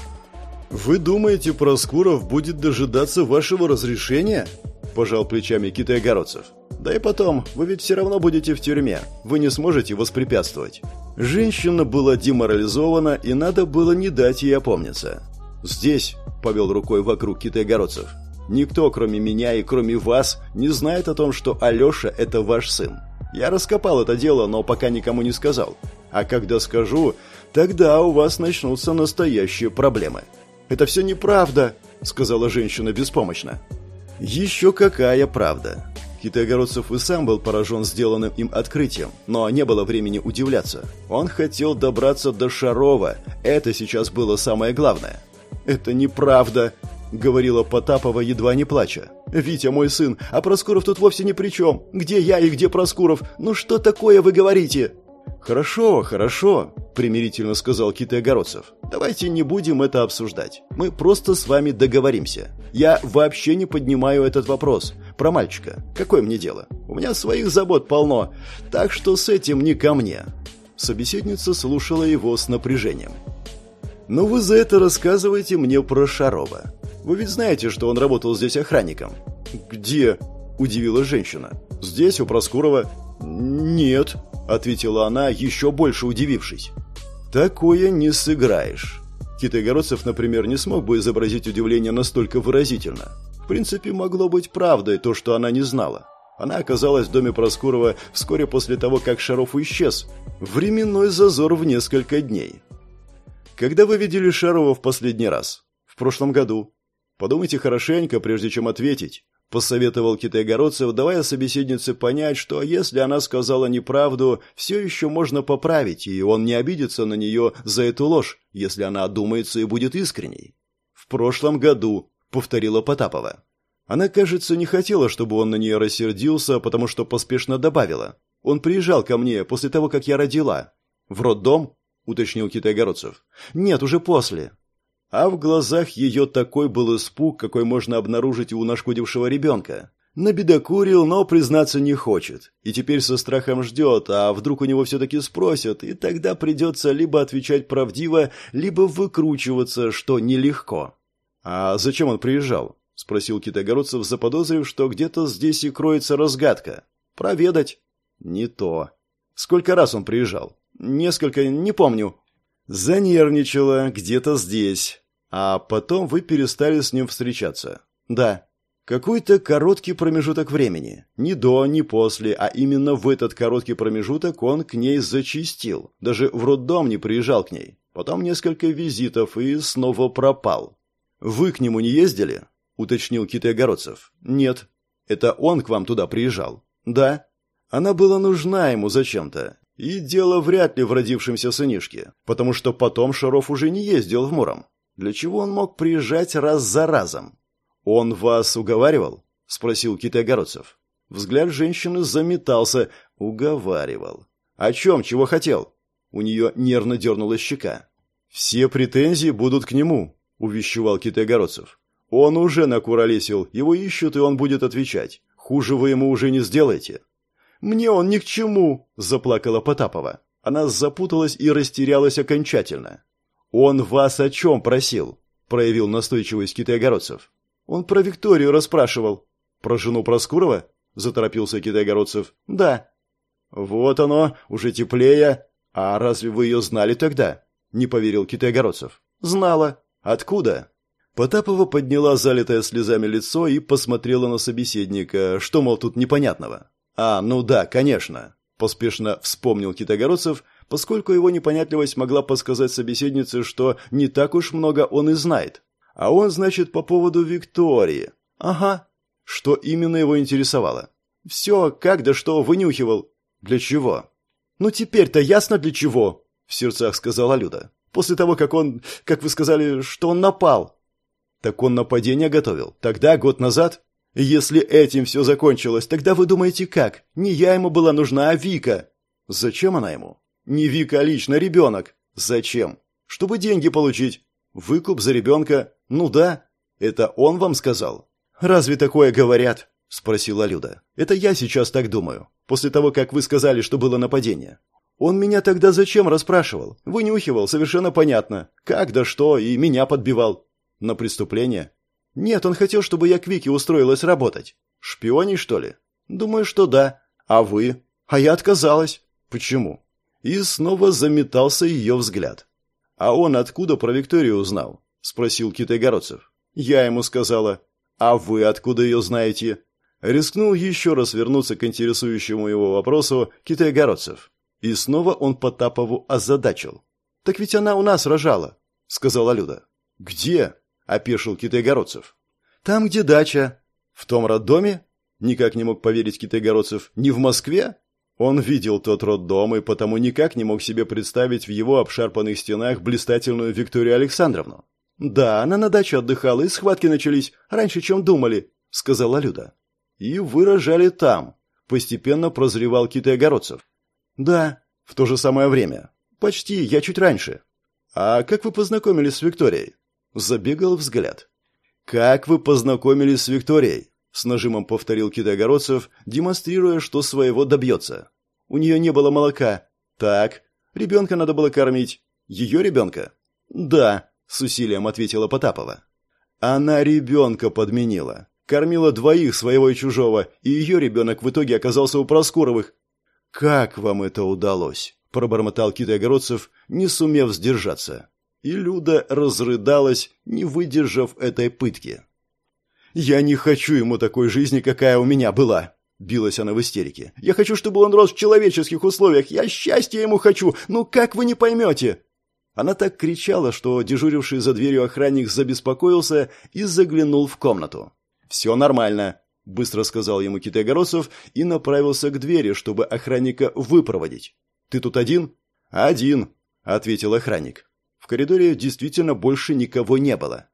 «Вы думаете, Проскуров будет дожидаться вашего разрешения?» – пожал плечами Китай-Городцев. Да и потом, вы ведь все равно будете в тюрьме. Вы не сможете воспрепятствовать. Женщина была деморализована, и надо было не дать ей опомниться. «Здесь», — повел рукой вокруг китайгородцев, — «никто, кроме меня и кроме вас, не знает о том, что Алеша — это ваш сын. Я раскопал это дело, но пока никому не сказал. А когда скажу, тогда у вас начнутся настоящие проблемы». «Это все неправда», — сказала женщина беспомощно. «Еще какая правда. Китайгородцев и сам был поражен сделанным им открытием, но не было времени удивляться. Он хотел добраться до Шарова, это сейчас было самое главное. «Это неправда», — говорила Потапова, едва не плача. Витя мой сын, а Проскуров тут вовсе ни при чем. Где я и где Проскуров? Ну что такое вы говорите?» «Хорошо, хорошо», — примирительно сказал Китай Огородцев. «Давайте не будем это обсуждать. Мы просто с вами договоримся. Я вообще не поднимаю этот вопрос. Про мальчика. Какое мне дело? У меня своих забот полно. Так что с этим не ко мне». Собеседница слушала его с напряжением. «Но вы за это рассказываете мне про Шарова. Вы ведь знаете, что он работал здесь охранником?» «Где?» – удивилась женщина. «Здесь, у Проскурова». «Нет», – ответила она, еще больше удивившись. «Такое не сыграешь». Китайгородцев, например, не смог бы изобразить удивление настолько выразительно. В принципе, могло быть правдой то, что она не знала. Она оказалась в доме Проскурова вскоре после того, как Шаров исчез. Временной зазор в несколько дней. Когда вы видели Шарова в последний раз? В прошлом году. Подумайте хорошенько, прежде чем ответить. Посоветовал китайгородцев, давая собеседнице понять, что если она сказала неправду, все еще можно поправить, и он не обидится на нее за эту ложь, если она одумается и будет искренней. «В прошлом году», — повторила Потапова. Она, кажется, не хотела, чтобы он на нее рассердился, потому что поспешно добавила. «Он приезжал ко мне после того, как я родила». «В роддом?» уточнил Китайгородцев. «Нет, уже после». А в глазах ее такой был испуг, какой можно обнаружить у нашкодившего ребенка. Набедокурил, но признаться не хочет. И теперь со страхом ждет, а вдруг у него все-таки спросят, и тогда придется либо отвечать правдиво, либо выкручиваться, что нелегко. «А зачем он приезжал?» – спросил Китайгородцев, заподозрив, что где-то здесь и кроется разгадка. «Проведать». «Не то». «Сколько раз он приезжал?» Несколько, не помню. Занервничала где-то здесь. А потом вы перестали с ним встречаться. Да. Какой-то короткий промежуток времени. Ни до, ни после, а именно в этот короткий промежуток он к ней зачистил. Даже в роддом не приезжал к ней. Потом несколько визитов и снова пропал. «Вы к нему не ездили?» – уточнил Китай Огородцев. «Нет». «Это он к вам туда приезжал?» «Да». Она была нужна ему зачем-то. И дело вряд ли в родившемся сынишке, потому что потом Шаров уже не ездил в Муром. Для чего он мог приезжать раз за разом? «Он вас уговаривал?» – спросил Китай-Огородцев. Взгляд женщины заметался. Уговаривал. «О чем? Чего хотел?» У нее нервно дернулась щека. «Все претензии будут к нему», – увещевал Китай-Огородцев. «Он уже накуролесил, его ищут, и он будет отвечать. Хуже вы ему уже не сделаете. «Мне он ни к чему!» – заплакала Потапова. Она запуталась и растерялась окончательно. «Он вас о чем просил?» – проявил настойчивость китайгородцев. «Он про Викторию расспрашивал». «Про жену Проскурова?» – заторопился китайгородцев. «Да». «Вот оно, уже теплее. А разве вы ее знали тогда?» – не поверил китайгородцев. «Знала. Откуда?» Потапова подняла залитое слезами лицо и посмотрела на собеседника, что, мол, тут непонятного. «А, ну да, конечно», – поспешно вспомнил Китогородцев, поскольку его непонятливость могла подсказать собеседнице, что не так уж много он и знает. А он, значит, по поводу Виктории. Ага. Что именно его интересовало? Все, как да что, вынюхивал. Для чего? Ну теперь-то ясно для чего, в сердцах сказала Люда. После того, как он, как вы сказали, что он напал. Так он нападение готовил. Тогда, год назад? Если этим все закончилось, тогда вы думаете как? Не я ему была нужна, а Вика. Зачем она ему? Не Вика, а лично ребенок. Зачем? Чтобы деньги получить. Выкуп за ребенка? Ну да. Это он вам сказал? Разве такое говорят? Спросила Люда. Это я сейчас так думаю. После того, как вы сказали, что было нападение. Он меня тогда зачем расспрашивал? Вынюхивал, совершенно понятно. Как да что, и меня подбивал. На преступление? Нет, он хотел, чтобы я к Вике устроилась работать. Шпионей, что ли? Думаю, что да. А вы? А я отказалась. Почему? И снова заметался ее взгляд. А он откуда про Викторию узнал? Спросил Китайгородцев. Я ему сказала. А вы откуда ее знаете? Рискнул еще раз вернуться к интересующему его вопросу Китайгородцев. И снова он Потапову озадачил. «Так ведь она у нас рожала», — сказала Люда. «Где?» опешил Китайгородцев. «Там, где дача». «В том роддоме?» Никак не мог поверить Китайгородцев. «Не в Москве?» Он видел тот роддом и потому никак не мог себе представить в его обшарпанных стенах блистательную Викторию Александровну. «Да, она на даче отдыхала, и схватки начались, раньше, чем думали. — сказала Люда. «И вы рожали там», — постепенно прозревал Китай-Огородцев. «Да, в то же самое время. Почти, я чуть раньше». «А как вы познакомились с Викторией?» Забегал взгляд. «Как вы познакомились с Викторией?» С нажимом повторил Китай-Огородцев, демонстрируя, что своего добьется. «У нее не было молока. Так, ребенка надо было кормить. Ее ребенка?» «Да», — с усилием ответила Потапова. «Она ребенка подменила. Кормила двоих, своего и чужого, и ее ребенок в итоге оказался у Проскуровых. «Как вам это удалось?» – пробормотал Китай-Огородцев, не сумев сдержаться. И Люда разрыдалась, не выдержав этой пытки. «Я не хочу ему такой жизни, какая у меня была!» Билась она в истерике. «Я хочу, чтобы он рос в человеческих условиях! Я счастья ему хочу! Ну как вы не поймете?» Она так кричала, что дежуривший за дверью охранник забеспокоился и заглянул в комнату. «Все нормально», — быстро сказал ему Китай-Городцев и направился к двери, чтобы охранника выпроводить. «Ты тут один?» «Один», — ответил охранник. В коридоре действительно больше никого не было.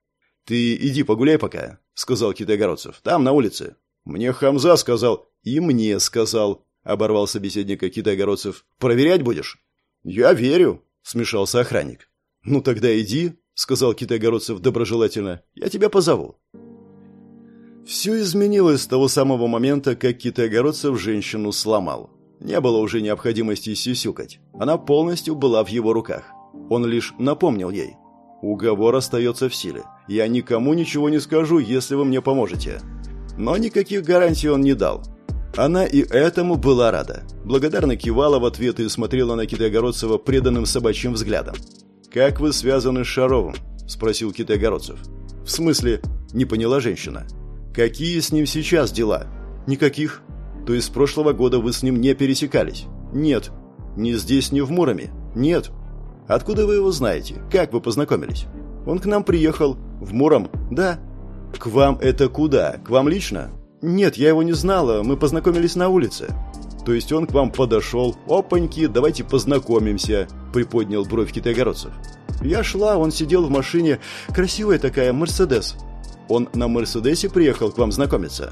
«Ты иди погуляй пока», — сказал Китай-Городцев. «Там, на улице». «Мне Хамза сказал». «И мне сказал», — оборвал собеседника Китай-Городцев. «Проверять будешь?» «Я верю», — смешался охранник. «Ну тогда иди», — сказал Китай-Городцев доброжелательно. «Я тебя позову». Все изменилось с того самого момента, как Китай-Огородцев женщину сломал. Не было уже необходимости сисюкать. Она полностью была в его руках. Он лишь напомнил ей. «Уговор остается в силе. Я никому ничего не скажу, если вы мне поможете». Но никаких гарантий он не дал. Она и этому была рада. Благодарно кивала в ответ и смотрела на Китай-Огородцева преданным собачьим взглядом. «Как вы связаны с Шаровым?» – спросил Китай-Огородцев. «В смысле?» – не поняла женщина. Какие с ним сейчас дела? Никаких. То есть с прошлого года вы с ним не пересекались? Нет. Ни здесь, ни в Муроме? Нет. Откуда вы его знаете? Как вы познакомились? Он к нам приехал. В Муром? Да. К вам это куда? К вам лично? Нет, я его не знала. Мы познакомились на улице. То есть он к вам подошел. Опаньки, давайте познакомимся. Приподнял бровь китайгородцев. Я шла, он сидел в машине. Красивая такая, Мерседес. Он на Мерседесе приехал к вам знакомиться?»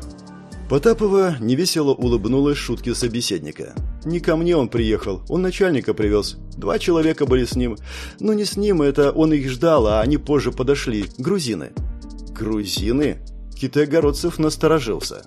Потапова невесело улыбнулась шутке собеседника. «Не ко мне он приехал, он начальника привез. Два человека были с ним. Ну, не с ним, это он их ждал, а они позже подошли. Грузины». «Грузины?» Китай-Городцев насторожился.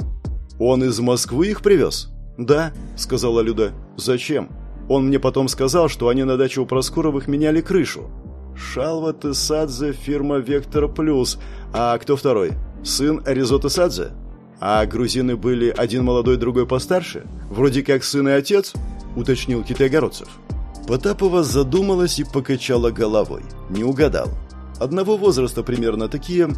«Он из Москвы их привез?» «Да», — сказала Люда. «Зачем?» Он мне потом сказал, что они на даче у Проскуровых меняли крышу. Шалва Тесадзе, фирма Вектор Плюс. А кто второй? Сын Аризо Тесадзе? А грузины были один молодой, другой постарше? Вроде как сын и отец? Уточнил Китай-Городцев. Потапова задумалась и покачала головой. Не угадал. Одного возраста примерно, такие...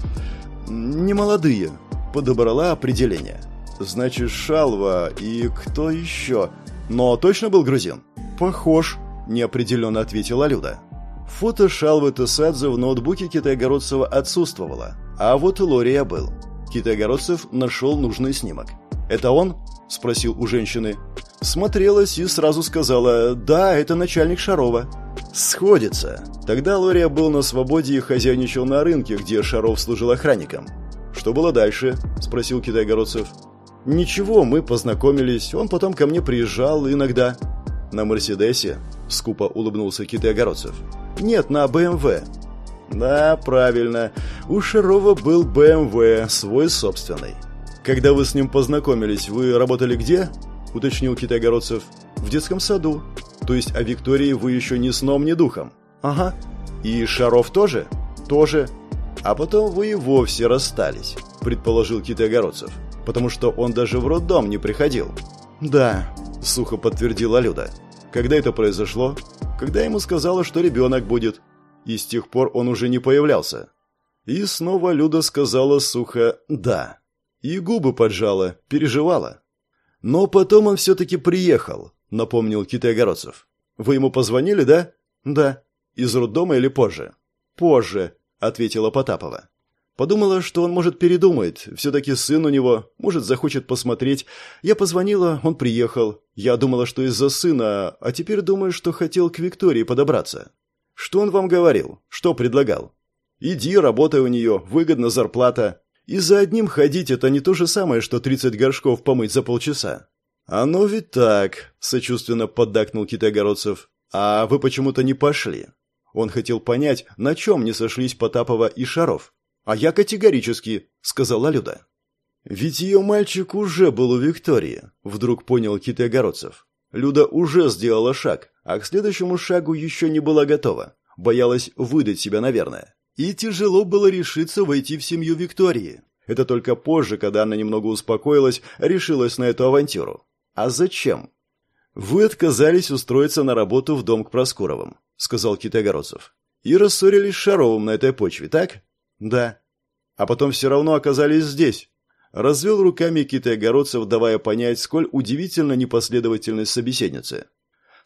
немолодые. Подобрала определение. Значит, Шалва и кто еще? Но точно был грузин? Похож, неопределенно ответила Люда. Фото Шалвы Тесадзе в ноутбуке Китайгородцева отсутствовало, а вот Лория был. Китайгородцев нашел нужный снимок. «Это он?» – спросил у женщины. Смотрелась и сразу сказала «Да, это начальник Шарова». «Сходится». Тогда Лория был на свободе и хозяйничал на рынке, где Шаров служил охранником. «Что было дальше?» – спросил Китайгородцев. «Ничего, мы познакомились. Он потом ко мне приезжал иногда». «На Мерседесе?» – скупо улыбнулся Китайгородцев. Нет, на БМВ. Да, правильно. У Шарова был БМВ, свой собственный. Когда вы с ним познакомились, вы работали где? Уточнил Китайгородцев. В детском саду. То есть о Виктории вы еще ни сном, ни духом? Ага. И Шаров тоже? Тоже. А потом вы и вовсе расстались, предположил Китайгородцев. Потому что он даже в роддом не приходил. Да, сухо подтвердила Люда. Когда это произошло? когда ему сказала, что ребенок будет. И с тех пор он уже не появлялся. И снова Люда сказала сухо «да». И губы поджала, переживала. Но потом он все-таки приехал, напомнил Китай-Огородцев. Вы ему позвонили, да? Да. Из роддома или позже? Позже, ответила Потапова. Подумала, что он, может, передумает. Все-таки сын у него, может, захочет посмотреть. Я позвонила, он приехал. Я думала, что из-за сына, а теперь думаю, что хотел к Виктории подобраться. Что он вам говорил? Что предлагал? Иди, работай у нее, выгодна зарплата. И за одним ходить это не то же самое, что 30 горшков помыть за полчаса. Оно ведь так, сочувственно поддакнул Китайгородцев. А вы почему-то не пошли. Он хотел понять, на чем не сошлись Потапова и Шаров. А я категорически, сказала Люда. Ведь ее мальчик уже был у Виктории, вдруг понял Китайгородцев. Люда уже сделала шаг, а к следующему шагу еще не была готова. Боялась выдать себя, наверное. И тяжело было решиться войти в семью Виктории. Это только позже, когда она немного успокоилась, решилась на эту авантюру. А зачем? Вы отказались устроиться на работу в дом к Проскуровым, сказал Китайгородцев. И рассорились с Шаровым на этой почве, так? Да. А потом все равно оказались здесь. Развел руками Китайгородцев, давая понять, сколь удивительно непоследовательность собеседницы.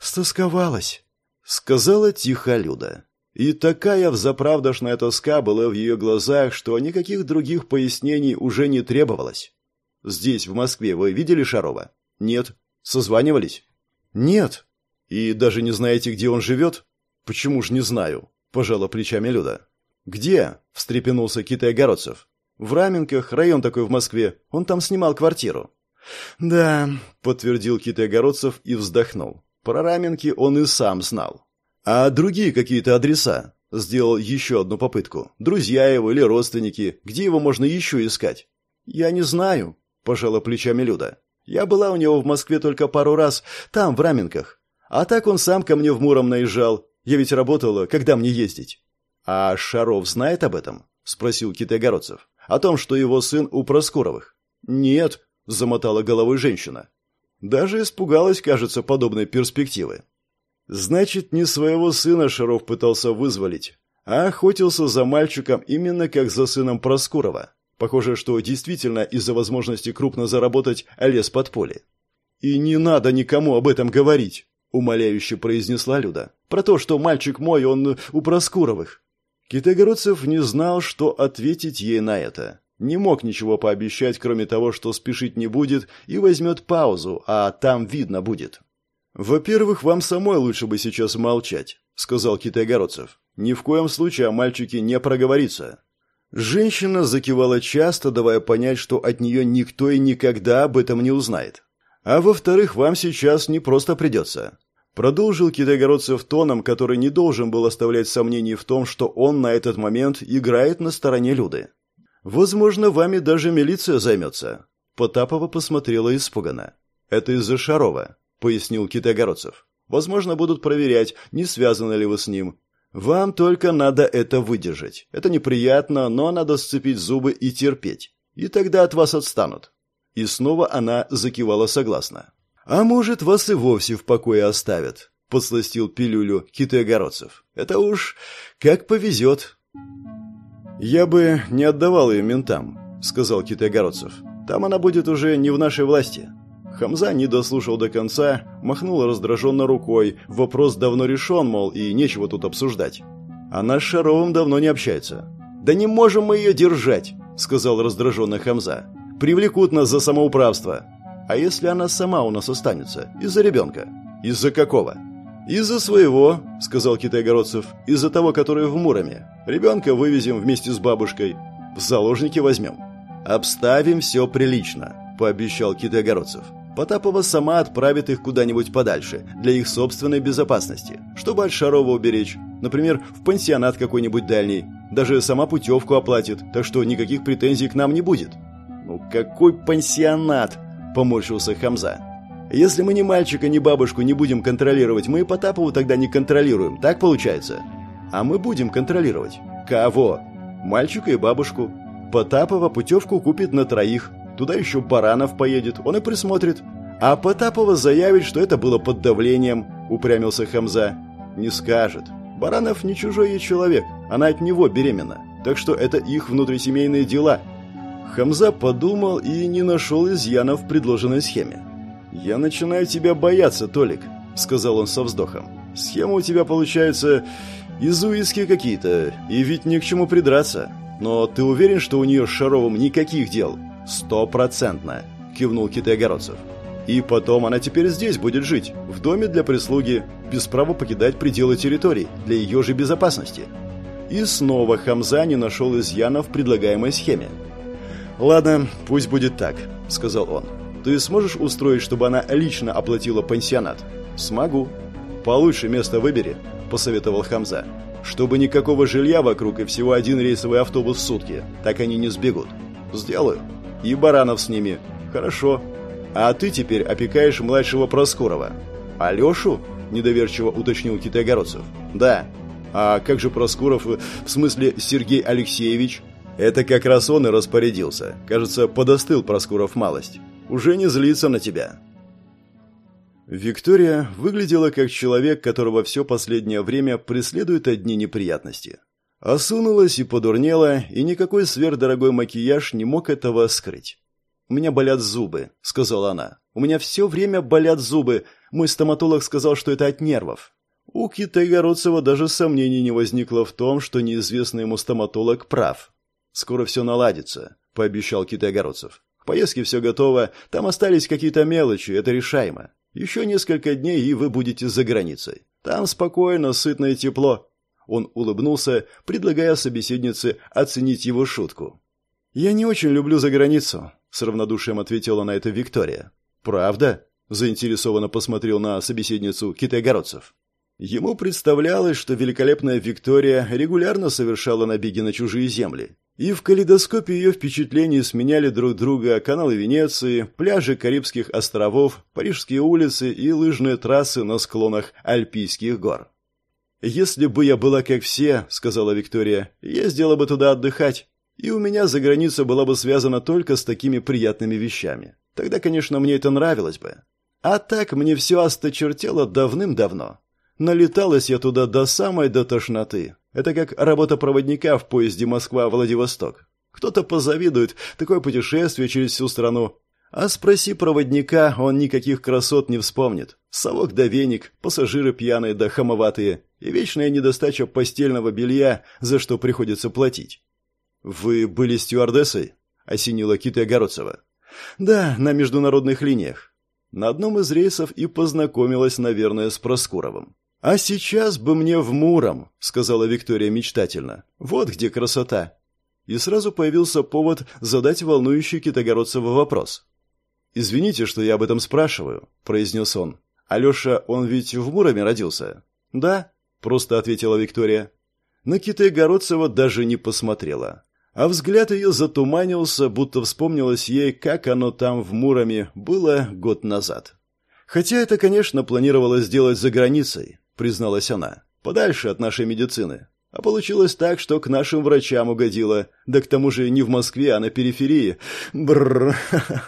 «Стосковалась», — сказала тихо Люда. И такая взаправдошная тоска была в ее глазах, что никаких других пояснений уже не требовалось. «Здесь, в Москве, вы видели Шарова?» «Нет». «Созванивались?» «Нет». «И даже не знаете, где он живет?» «Почему ж не знаю?» – пожала плечами Люда. «Где?» – встрепенулся Китай-Огородцев. «В Раменках, район такой в Москве. Он там снимал квартиру». «Да», – подтвердил Китай-Огородцев и вздохнул. Про Раменки он и сам знал. «А другие какие-то адреса?» Сделал еще одну попытку. «Друзья его или родственники? Где его можно еще искать?» «Я не знаю», – пожала плечами Люда. «Я была у него в Москве только пару раз, там, в Раменках. А так он сам ко мне в Муром наезжал. Я ведь работала, когда мне ездить». «А Шаров знает об этом?» – спросил Китайгородцев. «О том, что его сын у Проскуровых?» «Нет», – замотала головой женщина. Даже испугалась, кажется, подобной перспективы. Значит, не своего сына Шаров пытался вызволить, а охотился за мальчиком именно как за сыном Проскурова. Похоже, что действительно из-за возможности крупно заработать лес под поле. «И не надо никому об этом говорить», — умоляюще произнесла Люда. «Про то, что мальчик мой, он у Проскуровых». Китайгородцев не знал, что ответить ей на это. Не мог ничего пообещать, кроме того, что спешить не будет и возьмет паузу, а там видно будет. «Во-первых, вам самой лучше бы сейчас молчать», — сказал Китайгородцев. «Ни в коем случае о мальчике не проговорится». Женщина закивала часто, давая понять, что от нее никто и никогда об этом не узнает. «А во-вторых, вам сейчас не просто придется». Продолжил Китайгородцев тоном, который не должен был оставлять сомнений в том, что он на этот момент играет на стороне Люды. «Возможно, вами даже милиция займется». Потапова посмотрела испуганно. «Это из-за Шарова пояснил Китайгородцев. Возможно, будут проверять, не связаны ли вы с ним. Вам только надо это выдержать. Это неприятно, но надо сцепить зубы и терпеть. И тогда от вас отстанут. И снова она закивала согласно. А может, вас и вовсе в покое оставят, подсластил пилюлю Китайгородцев. Это уж как повезет. Я бы не отдавал ее ментам, сказал Китайгородцев. Там она будет уже не в нашей власти. Хамза не дослушал до конца, махнул раздраженно рукой. Вопрос давно решен, мол, и нечего тут обсуждать. Она с Шаровым давно не общается. «Да не можем мы ее держать», — сказал раздраженно Хамза. «Привлекут нас за самоуправство». «А если она сама у нас останется? Из-за ребенка?» «Из-за какого?» «Из-за своего», — сказал Китайгородцев. «Из-за того, который в Муроме. Ребенка вывезем вместе с бабушкой. В заложники возьмем». «Обставим все прилично», — пообещал Китайгородцев. Потапова сама отправит их куда-нибудь подальше, для их собственной безопасности, чтобы от Шарова уберечь. Например, в пансионат какой-нибудь дальний. Даже сама путевку оплатит, так что никаких претензий к нам не будет». «Ну какой пансионат?» – поморщился Хамза. «Если мы ни мальчика, ни бабушку не будем контролировать, мы и Потапову тогда не контролируем, так получается?» «А мы будем контролировать». «Кого?» «Мальчика и бабушку». Потапова путевку купит на троих, Туда еще Баранов поедет, он и присмотрит. А Потапова заявит, что это было под давлением, упрямился Хамза. Не скажет. Баранов не чужой ей человек, она от него беременна. Так что это их внутрисемейные дела. Хамза подумал и не нашел изъяна в предложенной схеме. «Я начинаю тебя бояться, Толик», — сказал он со вздохом. «Схема у тебя получается изуиски какие-то, и ведь ни к чему придраться. Но ты уверен, что у нее с Шаровым никаких дел?» «Стопроцентно», – кивнул Китай-Огородцев. «И потом она теперь здесь будет жить, в доме для прислуги, без права покидать пределы территорий, для ее же безопасности». И снова Хамза не нашел изъяна в предлагаемой схеме. «Ладно, пусть будет так», — сказал он. «Ты сможешь устроить, чтобы она лично оплатила пансионат?» «Смогу». «Получше место выбери», — посоветовал Хамза. «Чтобы никакого жилья вокруг и всего один рейсовый автобус в сутки. Так они не сбегут». «Сделаю». «И Баранов с ними». «Хорошо». «А ты теперь опекаешь младшего Проскурова». «Алешу?» – недоверчиво уточнил Китайгородцев. «Да». «А как же Проскуров, в смысле Сергей Алексеевич?» «Это как раз он и распорядился. Кажется, подостыл Проскуров малость. Уже не злится на тебя». Виктория выглядела как человек, которого все последнее время преследуют одни неприятности. Осунулась и подурнела, и никакой сверхдорогой макияж не мог этого скрыть. «У меня болят зубы», — сказала она. «У меня все время болят зубы. Мой стоматолог сказал, что это от нервов». У Кита Городцева даже сомнений не возникло в том, что неизвестный ему стоматолог прав. «Скоро все наладится», — пообещал Китай Огородцев. «К поездке все готово, там остались какие-то мелочи, это решаемо. Еще несколько дней, и вы будете за границей. Там спокойно, сытно и тепло». Он улыбнулся, предлагая собеседнице оценить его шутку. «Я не очень люблю за границу», — с равнодушием ответила на это Виктория. «Правда?» — заинтересованно посмотрел на собеседницу китайгородцев. Ему представлялось, что великолепная Виктория регулярно совершала набеги на чужие земли. И в калейдоскопе ее впечатлений сменяли друг друга каналы Венеции, пляжи Карибских островов, парижские улицы и лыжные трассы на склонах Альпийских гор. «Если бы я была как все», — сказала Виктория, — «ездила бы туда отдыхать, и у меня за граница была бы связана только с такими приятными вещами. Тогда, конечно, мне это нравилось бы. А так мне все осточертело давным-давно. Налеталась я туда до самой до тошноты. Это как работа проводника в поезде Москва-Владивосток. Кто-то позавидует, такое путешествие через всю страну. А спроси проводника, он никаких красот не вспомнит. Совок да веник, пассажиры пьяные да хамоватые и вечная недостача постельного белья, за что приходится платить. «Вы были стюардессой?» — осенила Кита Огородцева. «Да, на международных линиях. На одном из рейсов и познакомилась, наверное, с Проскуровым. «А сейчас бы мне в Муром», — сказала Виктория мечтательно. «Вот где красота». И сразу появился повод задать волнующий Китогородцева вопрос. «Извините, что я об этом спрашиваю», — произнес он. «Алеша, он ведь в Муроме родился?» «Да», — просто ответила Виктория. На Китайгородцева даже не посмотрела. А взгляд ее затуманился, будто вспомнилось ей, как оно там в Муроме было год назад. Хотя это, конечно, планировалось сделать за границей, призналась она. «Подальше от нашей медицины. А получилось так, что к нашим врачам угодило. Да к тому же не в Москве, а на периферии. Бррр.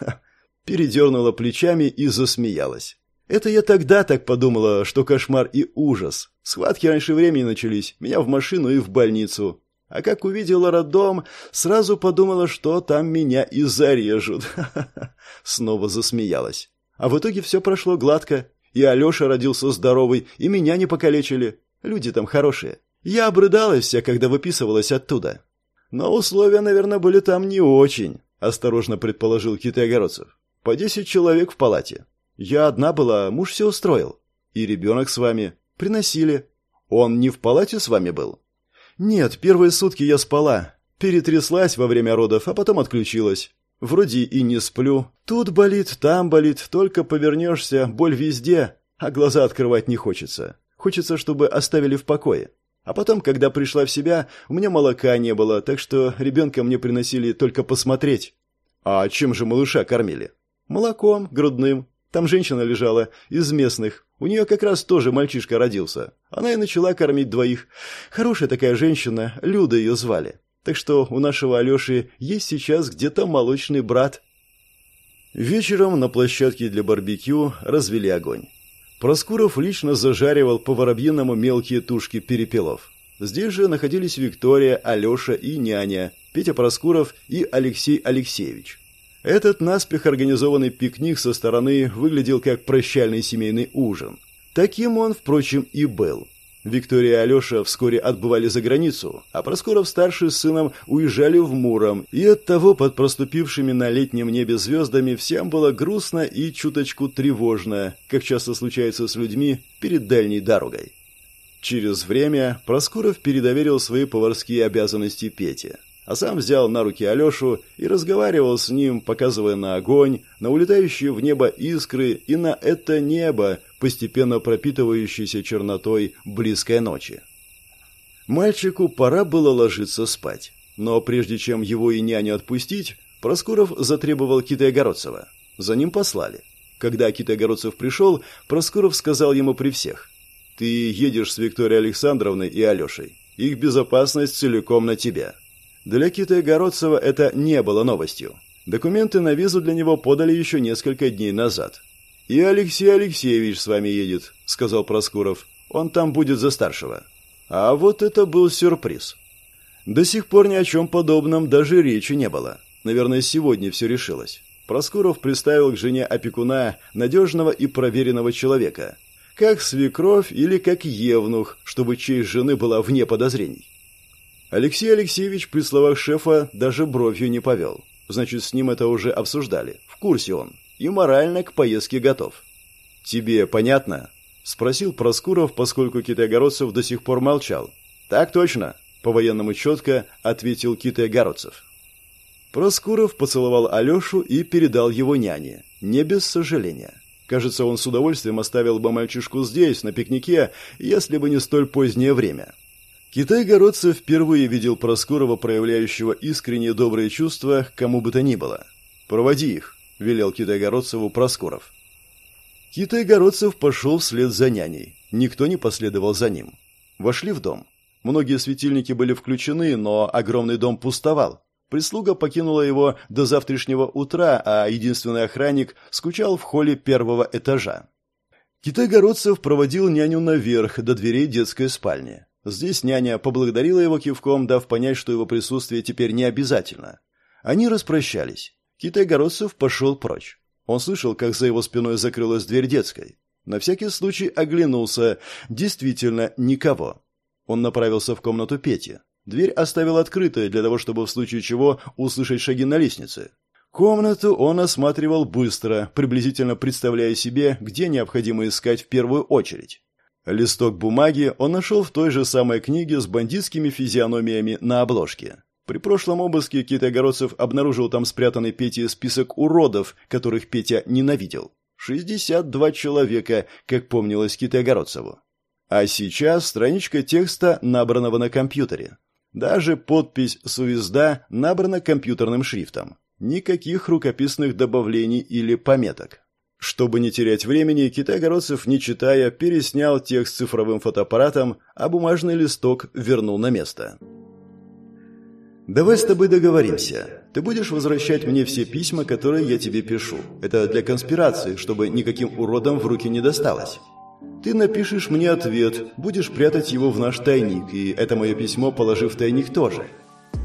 Передернула плечами и засмеялась. Это я тогда так подумала, что кошмар и ужас. Схватки раньше времени начались. Меня в машину и в больницу. А как увидела роддом, сразу подумала, что там меня и зарежут. Снова засмеялась. А в итоге все прошло гладко. И Алеша родился здоровый, и меня не покалечили. Люди там хорошие. Я обрыдалась вся, когда выписывалась оттуда. Но условия, наверное, были там не очень, осторожно предположил Китай Огородцев. По десять человек в палате. Я одна была, муж все устроил. И ребенок с вами. Приносили. Он не в палате с вами был? Нет, первые сутки я спала. Перетряслась во время родов, а потом отключилась. Вроде и не сплю. Тут болит, там болит, только повернешься, боль везде, а глаза открывать не хочется. Хочется, чтобы оставили в покое. А потом, когда пришла в себя, у меня молока не было, так что ребенка мне приносили только посмотреть. А чем же малыша кормили? Молоком, грудным. Там женщина лежала, из местных. У нее как раз тоже мальчишка родился. Она и начала кормить двоих. Хорошая такая женщина, Люда ее звали. Так что у нашего Алёши есть сейчас где-то молочный брат. Вечером на площадке для барбекю развели огонь. Проскуров лично зажаривал по воробьиному мелкие тушки перепелов. Здесь же находились Виктория, Алёша и няня, Петя Проскуров и Алексей Алексеевич. Этот наспех организованный пикник со стороны выглядел как прощальный семейный ужин. Таким он, впрочем, и был. Виктория и Алеша вскоре отбывали за границу, а Проскоров-старший с сыном уезжали в Муром, и оттого под проступившими на летнем небе звездами всем было грустно и чуточку тревожно, как часто случается с людьми перед дальней дорогой. Через время Проскуров передоверил свои поварские обязанности Пете. А сам взял на руки Алешу и разговаривал с ним, показывая на огонь, на улетающие в небо искры и на это небо, постепенно пропитывающееся чернотой близкой ночи. Мальчику пора было ложиться спать, но прежде чем его и няню отпустить, Проскуров затребовал Китая-Городцева. За ним послали. Когда Китай-Городцев пришел, Проскуров сказал ему при всех, «Ты едешь с Викторией Александровной и Алешей. Их безопасность целиком на тебя». Для Китая-Городцева это не было новостью. Документы на визу для него подали еще несколько дней назад. «И Алексей Алексеевич с вами едет», — сказал Проскуров. «Он там будет за старшего». А вот это был сюрприз. До сих пор ни о чем подобном даже речи не было. Наверное, сегодня все решилось. Проскуров представил к жене опекуна надежного и проверенного человека. Как свекровь или как евнух, чтобы честь жены была вне подозрений. Алексей Алексеевич при словах шефа даже бровью не повел. Значит, с ним это уже обсуждали. В курсе он. И морально к поездке готов. «Тебе понятно?» – спросил Проскуров, поскольку Китай-Городцев до сих пор молчал. «Так точно», – по-военному четко ответил Китай-Городцев. Проскуров поцеловал Алешу и передал его няне, не без сожаления. Кажется, он с удовольствием оставил бы мальчишку здесь, на пикнике, если бы не столь позднее время. Китай-городцев впервые видел Проскурова, проявляющего искренние добрые чувства к кому бы то ни было. «Проводи их», — велел Китай-городцеву Проскуров. Китай-городцев пошел вслед за няней. Никто не последовал за ним. Вошли в дом. Многие светильники были включены, но огромный дом пустовал. Прислуга покинула его до завтрашнего утра, а единственный охранник скучал в холле первого этажа. Китай-городцев проводил няню наверх, до дверей детской спальни. Здесь няня поблагодарила его кивком, дав понять, что его присутствие теперь не обязательно. Они распрощались. Китай-городцев пошел прочь. Он слышал, как за его спиной закрылась дверь детской. На всякий случай оглянулся. Действительно, никого. Он направился в комнату Пети. Дверь оставил открытой для того, чтобы в случае чего услышать шаги на лестнице. Комнату он осматривал быстро, приблизительно представляя себе, где необходимо искать в первую очередь. Листок бумаги он нашел в той же самой книге с бандитскими физиономиями на обложке. При прошлом обыске Китайгородцев обнаружил там спрятанный Петей список уродов, которых Петя ненавидел. 62 человека, как помнилось Китайгородцеву. А сейчас страничка текста, набранного на компьютере. Даже подпись «Суезда» набрана компьютерным шрифтом. Никаких рукописных добавлений или пометок. Чтобы не терять времени, Китай-Городцев, не читая, переснял текст цифровым фотоаппаратом, а бумажный листок вернул на место. «Давай с тобой договоримся. Ты будешь возвращать мне все письма, которые я тебе пишу. Это для конспирации, чтобы никаким уродам в руки не досталось. Ты напишешь мне ответ, будешь прятать его в наш тайник, и это мое письмо положи в тайник тоже.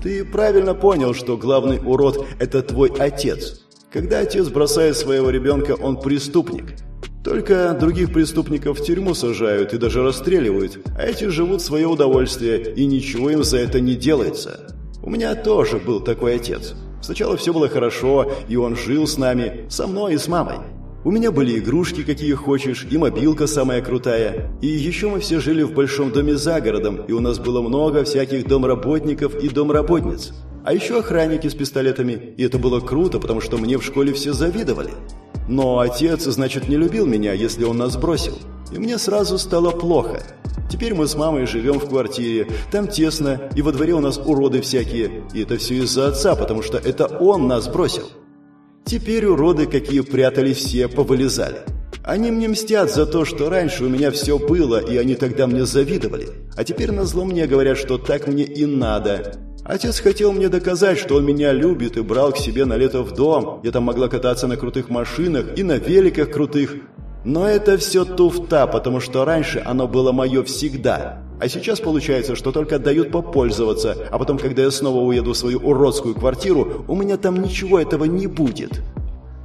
Ты правильно понял, что главный урод – это твой отец. Когда отец бросает своего ребенка, он преступник. Только других преступников в тюрьму сажают и даже расстреливают, а эти живут свое удовольствие, и ничего им за это не делается. У меня тоже был такой отец. Сначала все было хорошо, и он жил с нами, со мной и с мамой. У меня были игрушки, какие хочешь, и мобилка самая крутая. И еще мы все жили в большом доме за городом, и у нас было много всяких домработников и домработниц. А еще охранники с пистолетами, и это было круто, потому что мне в школе все завидовали. Но отец, значит, не любил меня, если он нас бросил. И мне сразу стало плохо. Теперь мы с мамой живем в квартире, там тесно, и во дворе у нас уроды всякие. И это все из-за отца, потому что это он нас бросил. Теперь уроды, какие прятали все, повылезали. Они мне мстят за то, что раньше у меня все было, и они тогда мне завидовали. А теперь назло мне говорят, что так мне и надо. Отец хотел мне доказать, что он меня любит и брал к себе на лето в дом. Я там могла кататься на крутых машинах и на великах крутых. Но это все туфта, потому что раньше оно было мое всегда. А сейчас получается, что только дают попользоваться, а потом, когда я снова уеду в свою уродскую квартиру, у меня там ничего этого не будет.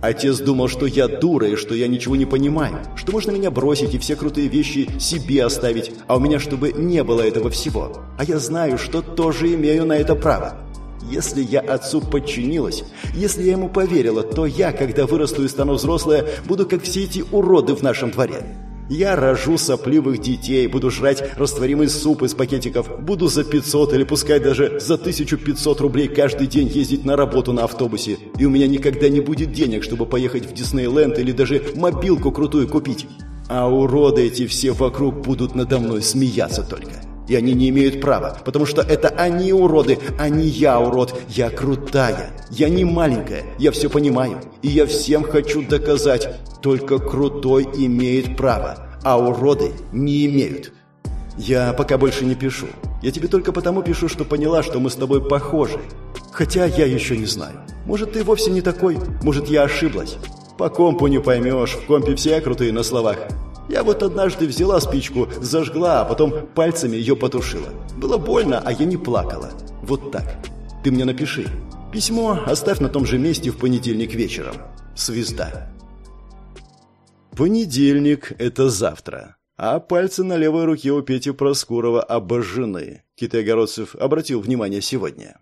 Отец думал, что я дура и что я ничего не понимаю, что можно меня бросить и все крутые вещи себе оставить, а у меня чтобы не было этого всего. А я знаю, что тоже имею на это право. Если я отцу подчинилась, если я ему поверила, то я, когда вырасту и стану взрослая, буду как все эти уроды в нашем дворе. Я рожу сопливых детей, буду жрать растворимый суп из пакетиков, буду за 500 или пускай даже за 1500 рублей каждый день ездить на работу на автобусе, и у меня никогда не будет денег, чтобы поехать в Диснейленд или даже мобилку крутую купить. А уроды эти все вокруг будут надо мной смеяться только. И они не имеют права, потому что это они уроды, а не я урод. Я крутая, я не маленькая, я все понимаю. И я всем хочу доказать, только крутой имеет право, а уроды не имеют. Я пока больше не пишу. Я тебе только потому пишу, что поняла, что мы с тобой похожи. Хотя я еще не знаю. Может, ты вовсе не такой, может, я ошиблась. По компу не поймешь, в компе все крутые на словах. Я вот однажды взяла спичку, зажгла, а потом пальцами ее потушила. Было больно, а я не плакала. Вот так. Ты мне напиши. Письмо оставь на том же месте в понедельник вечером. Звезда. Понедельник – это завтра. А пальцы на левой руке у Пети Проскурова обожжены. Китай-Городцев обратил внимание сегодня.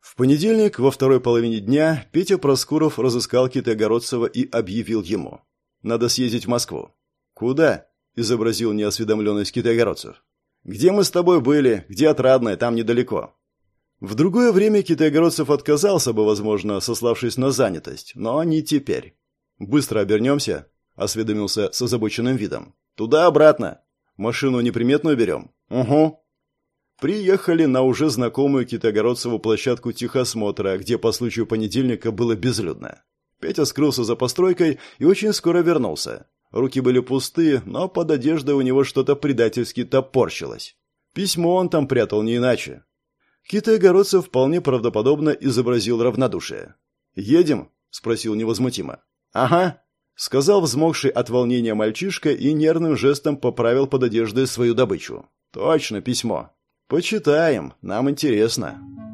В понедельник, во второй половине дня, Петя Проскуров разыскал Китай-Городцева и объявил ему. Надо съездить в Москву. Куда? изобразил неосведомленность китайгородцев. Где мы с тобой были? Где отрадное? Там недалеко. В другое время китайгородцев отказался бы, возможно, сославшись на занятость, но не теперь. Быстро обернемся, осведомился с озабоченным видом. Туда-обратно. Машину неприметную берем? Угу. Приехали на уже знакомую Китайгородцеву площадку техосмотра, где по случаю понедельника было безлюдно. Петя скрылся за постройкой и очень скоро вернулся. Руки были пустые, но под одеждой у него что-то предательски топорщилось. Письмо он там прятал не иначе. Китай-городцев вполне правдоподобно изобразил равнодушие. «Едем?» – спросил невозмутимо. «Ага», – сказал взмокший от волнения мальчишка и нервным жестом поправил под одеждой свою добычу. «Точно, письмо. Почитаем, нам интересно».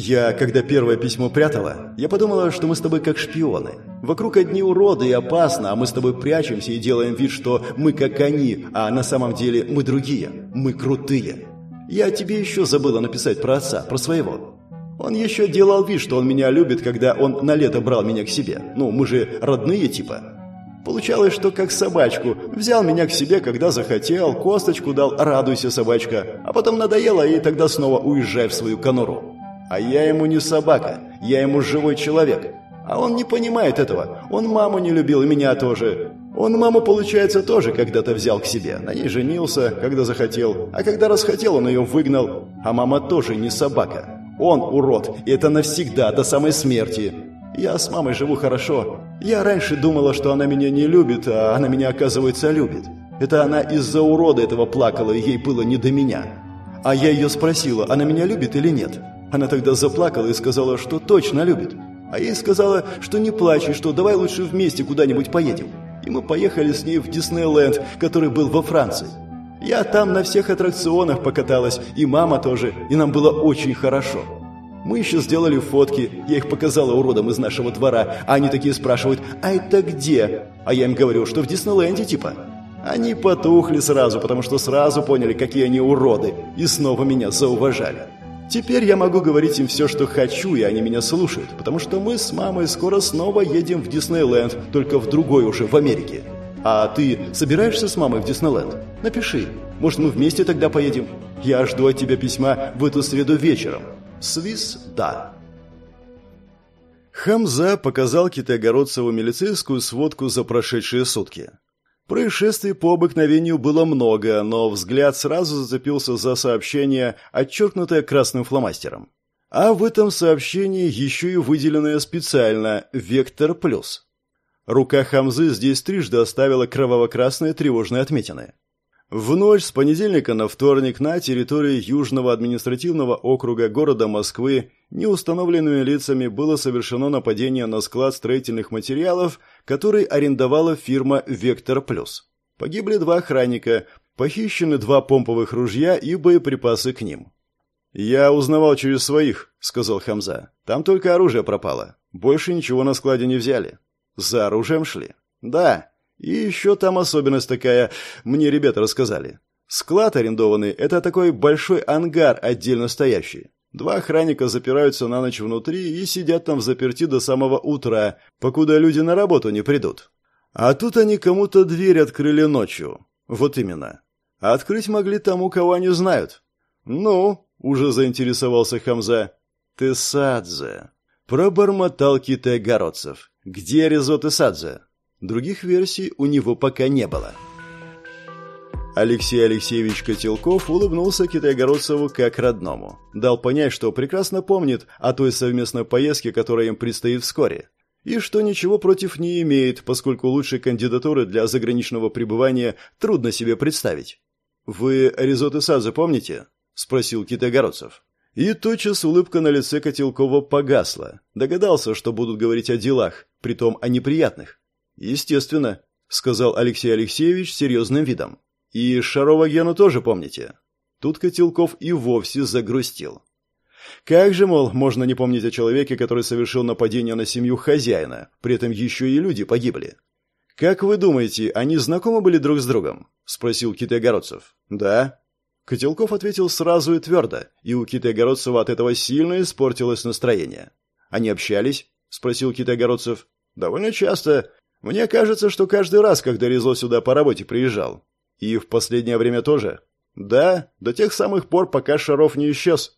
Я, когда первое письмо прятала, я подумала, что мы с тобой как шпионы. Вокруг одни уроды и опасно, а мы с тобой прячемся и делаем вид, что мы как они, а на самом деле мы другие, мы крутые. Я тебе еще забыла написать про отца, про своего. Он еще делал вид, что он меня любит, когда он на лето брал меня к себе. Ну, мы же родные типа. Получалось, что как собачку. Взял меня к себе, когда захотел, косточку дал, радуйся, собачка. А потом надоело, и тогда снова уезжай в свою конуру. А я ему не собака, я ему живой человек. А он не понимает этого. Он маму не любил, и меня тоже. Он маму, получается, тоже когда-то взял к себе. На ней женился, когда захотел. А когда расхотел, он ее выгнал. А мама тоже не собака. Он урод, и это навсегда, до самой смерти. Я с мамой живу хорошо. Я раньше думала, что она меня не любит, а она меня, оказывается, любит. Это она из-за урода этого плакала, и ей было не до меня. А я ее спросила, она меня любит или нет. Она тогда заплакала и сказала, что точно любит. А я ей сказала, что не плачь, что давай лучше вместе куда-нибудь поедем. И мы поехали с ней в Диснейленд, который был во Франции. Я там на всех аттракционах покаталась, и мама тоже, и нам было очень хорошо. Мы еще сделали фотки, я их показала уродам из нашего двора, а они такие спрашивают, а это где? А я им говорю, что в Диснейленде типа. Они потухли сразу, потому что сразу поняли, какие они уроды, и снова меня зауважали. Теперь я могу говорить им все, что хочу, и они меня слушают, потому что мы с мамой скоро снова едем в Диснейленд, только в другой уже, в Америке. А ты собираешься с мамой в Диснейленд? Напиши. Может, мы вместе тогда поедем? Я жду от тебя письма в эту среду вечером. Свис, да. Хамза показал Китайгородцеву милицейскую сводку за прошедшие сутки. Происшествий по обыкновению было много, но взгляд сразу зацепился за сообщение, отчеркнутое красным фломастером. А в этом сообщении еще и выделенное специально «Вектор плюс». Рука Хамзы здесь трижды оставила кроваво-красные тревожные отметины. В ночь с понедельника на вторник на территории Южного административного округа города Москвы неустановленными лицами было совершено нападение на склад строительных материалов, который арендовала фирма «Вектор Плюс». Погибли два охранника, похищены два помповых ружья и боеприпасы к ним. «Я узнавал через своих», — сказал Хамза. «Там только оружие пропало. Больше ничего на складе не взяли. За оружием шли». «Да». И еще там особенность такая, мне ребята рассказали. Склад арендованный – это такой большой ангар, отдельно стоящий. Два охранника запираются на ночь внутри и сидят там в заперти до самого утра, покуда люди на работу не придут. А тут они кому-то дверь открыли ночью. Вот именно. А открыть могли тому, кого они знают. Ну, уже заинтересовался Хамза. Тесадзе. Пробормотал Китай-Городцев. Где Резо Тесадзе? Других версий у него пока не было. Алексей Алексеевич Котелков улыбнулся Китайгородцеву как родному. Дал понять, что прекрасно помнит о той совместной поездке, которая им предстоит вскоре. И что ничего против не имеет, поскольку лучшей кандидатуры для заграничного пребывания трудно себе представить. «Вы Аризоты Садзе помните?» – спросил Китайгородцев. И тотчас улыбка на лице Котелкова погасла. Догадался, что будут говорить о делах, притом о неприятных. «Естественно», – сказал Алексей Алексеевич серьезным видом. И Шарова Гену тоже помните? Тут Котелков и вовсе загрустил. Как же, мол, можно не помнить о человеке, который совершил нападение на семью хозяина, при этом еще и люди погибли? «Как вы думаете, они знакомы были друг с другом?» – спросил Китай-Городцев. «Да». Котелков ответил сразу и твердо, и у Китай-Городцева от этого сильно испортилось настроение. «Они общались?» – спросил Китай-Городцев. «Довольно часто. Мне кажется, что каждый раз, когда Резо сюда по работе приезжал. И в последнее время тоже? Да, до тех самых пор, пока Шаров не исчез.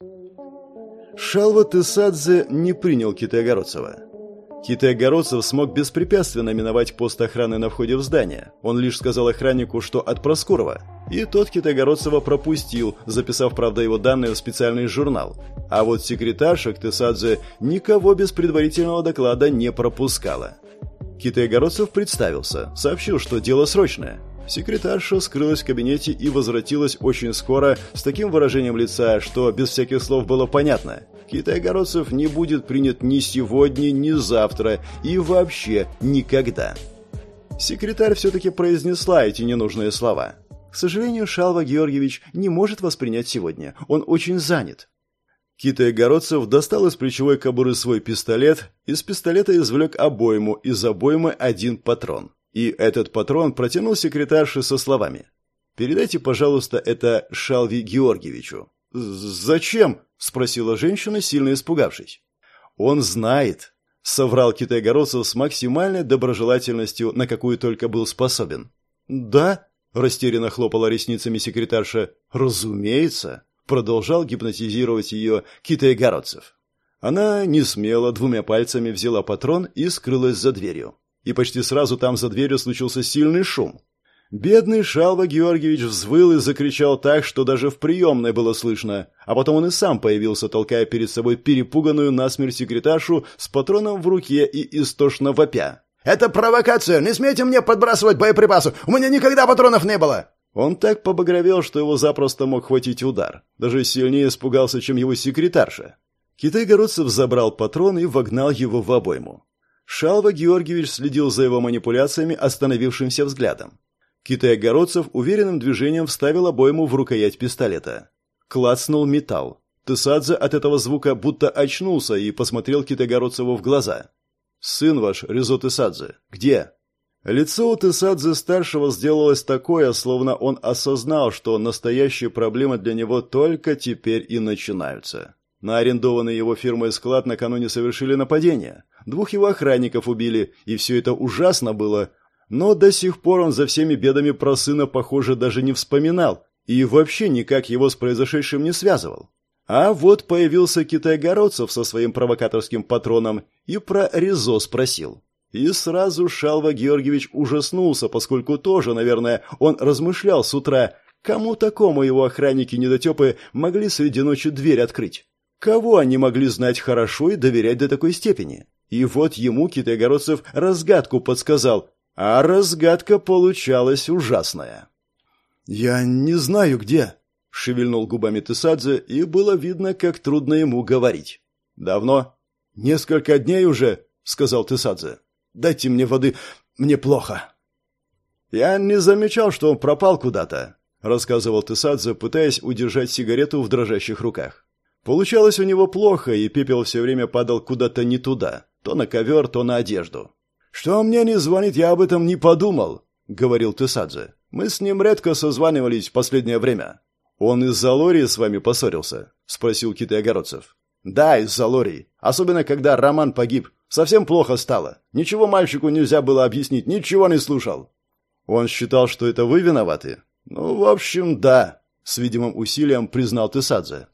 Шалва Тесадзе не принял Китая-Городцева. Китай-Городцев смог беспрепятственно миновать пост охраны на входе в здание. Он лишь сказал охраннику, что от Проскурова. И тот Китай-Городцева пропустил, записав, правда, его данные в специальный журнал. А вот секретарша Тесадзе никого без предварительного доклада не пропускала. Китай-Городцев представился, сообщил, что дело срочное. Секретарша скрылась в кабинете и возвратилась очень скоро с таким выражением лица, что без всяких слов было понятно. Китай-городцев не будет принят ни сегодня, ни завтра и вообще никогда. Секретарь все-таки произнесла эти ненужные слова. К сожалению, Шалва Георгиевич не может воспринять сегодня. Он очень занят. Китай-городцев достал из плечевой кобуры свой пистолет, из пистолета извлек обойму, из обоймы один патрон. И этот патрон протянул секретарше со словами. «Передайте, пожалуйста, это Шалви Георгиевичу». «Зачем?» – спросила женщина, сильно испугавшись. «Он знает», – соврал Китай-Городцев с максимальной доброжелательностью, на какую только был способен. «Да?» – растерянно хлопала ресницами секретарша. «Разумеется», – продолжал гипнотизировать ее Китай-Городцев. Она не смело двумя пальцами взяла патрон и скрылась за дверью и почти сразу там за дверью случился сильный шум. Бедный Шалва Георгиевич взвыл и закричал так, что даже в приемной было слышно, а потом он и сам появился, толкая перед собой перепуганную насмерть секретаршу с патроном в руке и истошно вопя. «Это провокация! Не смейте мне подбрасывать боеприпасы! У меня никогда патронов не было!» Он так побагровел, что его запросто мог хватить удар. Даже сильнее испугался, чем его секретарша. Китай-городцев забрал патрон и вогнал его в обойму. Шалва Георгиевич следил за его манипуляциями остановившимся взглядом. Китай-огородцев уверенным движением вставил обойму в рукоять пистолета. Клацнул металл. Тесадзе от этого звука будто очнулся и посмотрел Китайгородцеву в глаза. «Сын ваш, Резо Тесадзе, где?» Лицо у Тесадзе-старшего сделалось такое, словно он осознал, что настоящие проблемы для него только теперь и начинаются. На арендованный его фирмой склад накануне совершили нападение. Двух его охранников убили, и все это ужасно было. Но до сих пор он за всеми бедами про сына, похоже, даже не вспоминал и вообще никак его с произошедшим не связывал. А вот появился Китай-Городцев со своим провокаторским патроном и про Резо спросил. И сразу Шалва Георгиевич ужаснулся, поскольку тоже, наверное, он размышлял с утра, кому такому его охранники-недотепы могли среди ночи дверь открыть. Кого они могли знать хорошо и доверять до такой степени? И вот ему Китайгородцев разгадку подсказал, а разгадка получалась ужасная. «Я не знаю, где», — шевельнул губами Тесадзе, и было видно, как трудно ему говорить. «Давно?» «Несколько дней уже», — сказал Тесадзе. «Дайте мне воды, мне плохо». «Я не замечал, что он пропал куда-то», — рассказывал Тесадзе, пытаясь удержать сигарету в дрожащих руках. Получалось у него плохо, и пепел все время падал куда-то не туда, то на ковер, то на одежду. «Что мне не звонит, я об этом не подумал», — говорил Тесадзе. «Мы с ним редко созванивались в последнее время». «Он из-за Лории с вами поссорился?» — спросил Китай Огородцев. «Да, из-за Лории. Особенно, когда Роман погиб. Совсем плохо стало. Ничего мальчику нельзя было объяснить, ничего не слушал. Он считал, что это вы виноваты? Ну, в общем, да, с видимым усилием признал Тесадзе.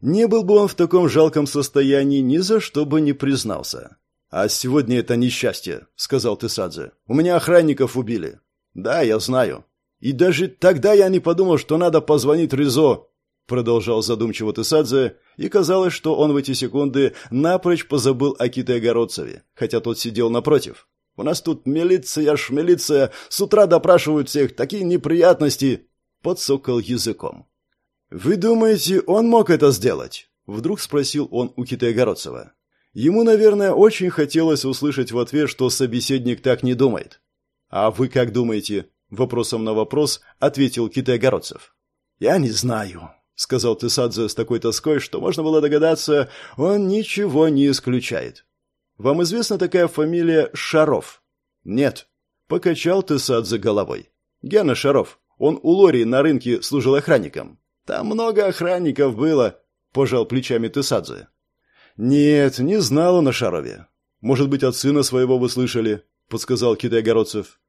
Не был бы он в таком жалком состоянии, ни за что бы не признался. «А сегодня это несчастье», — сказал Тесадзе. «У меня охранников убили». «Да, я знаю. И даже тогда я не подумал, что надо позвонить Ризо», — продолжал задумчиво Тесадзе, и казалось, что он в эти секунды напрочь позабыл о Китае-Городцеве, хотя тот сидел напротив. «У нас тут милиция, шмилиция, с утра допрашивают всех, такие неприятности!» — подсокал языком. «Вы думаете, он мог это сделать?» — вдруг спросил он у Китая-Городцева. Ему, наверное, очень хотелось услышать в ответ, что собеседник так не думает. «А вы как думаете?» – вопросом на вопрос ответил Китай-Городцев. «Я не знаю», – сказал Тесадзе с такой тоской, что можно было догадаться, он ничего не исключает. «Вам известна такая фамилия Шаров?» «Нет», – покачал Тесадзе головой. «Гена Шаров. Он у Лори на рынке служил охранником». «Там много охранников было», – пожал плечами Тесадзе. «Нет, не знал он о Шарове. Может быть, от сына своего вы слышали?» — подсказал Китай-Огородцев.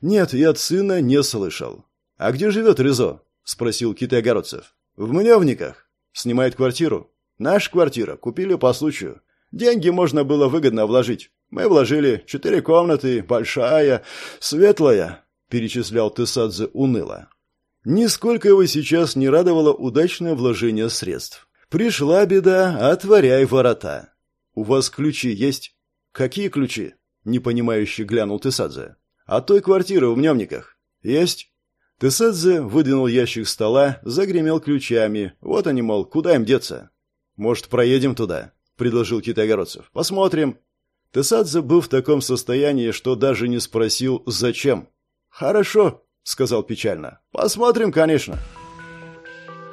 «Нет, я от сына не слышал». «А где живет Ризо?» — спросил Китай-Огородцев. «В Мневниках. Снимает квартиру?» «Наша квартира. Купили по случаю. Деньги можно было выгодно вложить. Мы вложили четыре комнаты, большая, светлая», — перечислял Тесадзе уныло. Нисколько его сейчас не радовало удачное вложение средств. Пришла беда, отворяй ворота. У вас ключи есть? Какие ключи? Непонимающе глянул Тесадзе. От той квартиры в Мнемниках. Есть? Тесадзе выдвинул ящик стола, загремел ключами. Вот они, мол, куда им деться? Может, проедем туда? Предложил Китайгородцев. Посмотрим. Тесадзе был в таком состоянии, что даже не спросил, зачем. «Хорошо», — сказал печально. «Посмотрим, конечно».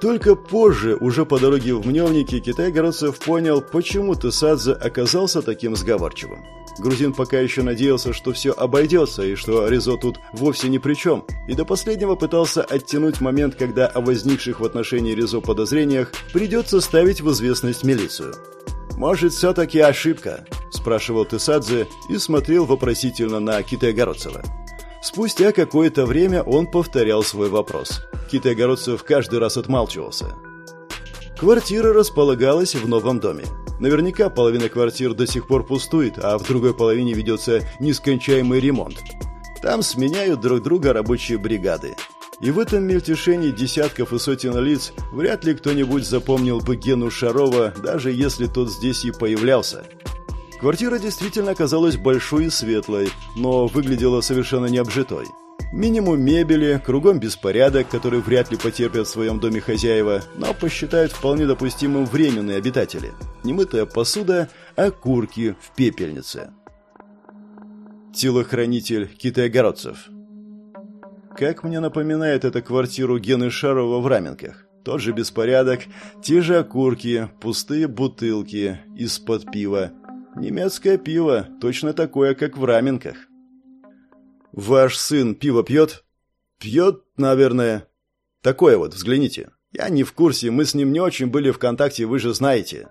Только позже, уже по дороге в Мневники, Китай-Городцев понял, почему Тесадзе оказался таким сговорчивым. Грузин пока еще надеялся, что все обойдется и что Ризо тут вовсе ни при чем, и до последнего пытался оттянуть момент, когда о возникших в отношении Ризо подозрениях придется ставить в известность милицию. «Может, все-таки ошибка?» – спрашивал Тесадзе и смотрел вопросительно на Китай-Городцева. Спустя какое-то время он повторял свой вопрос. Китай-Огородцев каждый раз отмалчивался. Квартира располагалась в новом доме. Наверняка половина квартир до сих пор пустует, а в другой половине ведется нескончаемый ремонт. Там сменяют друг друга рабочие бригады. И в этом мельтешении десятков и сотен лиц вряд ли кто-нибудь запомнил бы Гену Шарова, даже если тот здесь и появлялся. Квартира действительно оказалась большой и светлой, но выглядела совершенно необжитой. Минимум мебели, кругом беспорядок, который вряд ли потерпят в своем доме хозяева, но посчитают вполне допустимым временные обитатели. Немытая посуда, а курки в пепельнице. Телохранитель китайгородцев. Как мне напоминает эта квартиру Гены Шарова в Раменках. Тот же беспорядок, те же окурки, пустые бутылки из-под пива, Немецкое пиво, точно такое, как в раменках. Ваш сын пиво пьет? Пьет, наверное. Такое вот, взгляните. Я не в курсе, мы с ним не очень были в контакте, вы же знаете.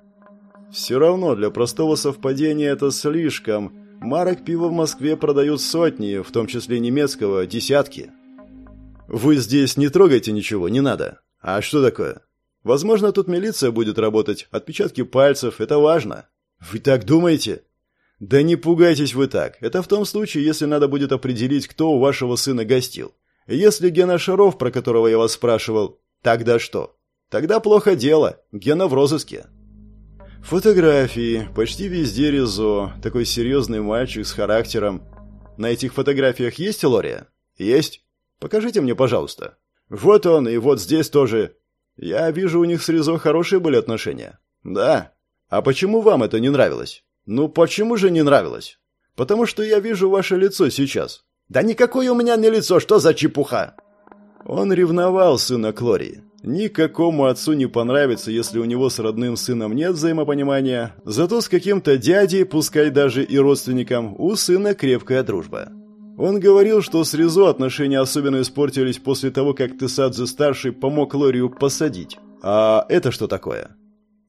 Все равно для простого совпадения это слишком. Марок пива в Москве продают сотни, в том числе немецкого, десятки. Вы здесь не трогайте ничего, не надо. А что такое? Возможно, тут милиция будет работать, отпечатки пальцев, это важно. «Вы так думаете?» «Да не пугайтесь вы так. Это в том случае, если надо будет определить, кто у вашего сына гостил. Если Гена Шаров, про которого я вас спрашивал, тогда что? Тогда плохо дело. Гена в розыске». Фотографии. Почти везде Резо. Такой серьезный мальчик с характером. На этих фотографиях есть Лория? Есть. Покажите мне, пожалуйста. Вот он, и вот здесь тоже. Я вижу, у них с Резо хорошие были отношения. Да. А почему вам это не нравилось? Ну почему же не нравилось? Потому что я вижу ваше лицо сейчас. Да никакое у меня не лицо, что за чепуха? Он ревновал сына Клории. Никакому отцу не понравится, если у него с родным сыном нет взаимопонимания, зато с каким-то дядей, пускай даже и родственником, у сына крепкая дружба. Он говорил, что с Ризо отношения особенно испортились после того, как Тесадзе-старший помог Лорию посадить. А это что такое?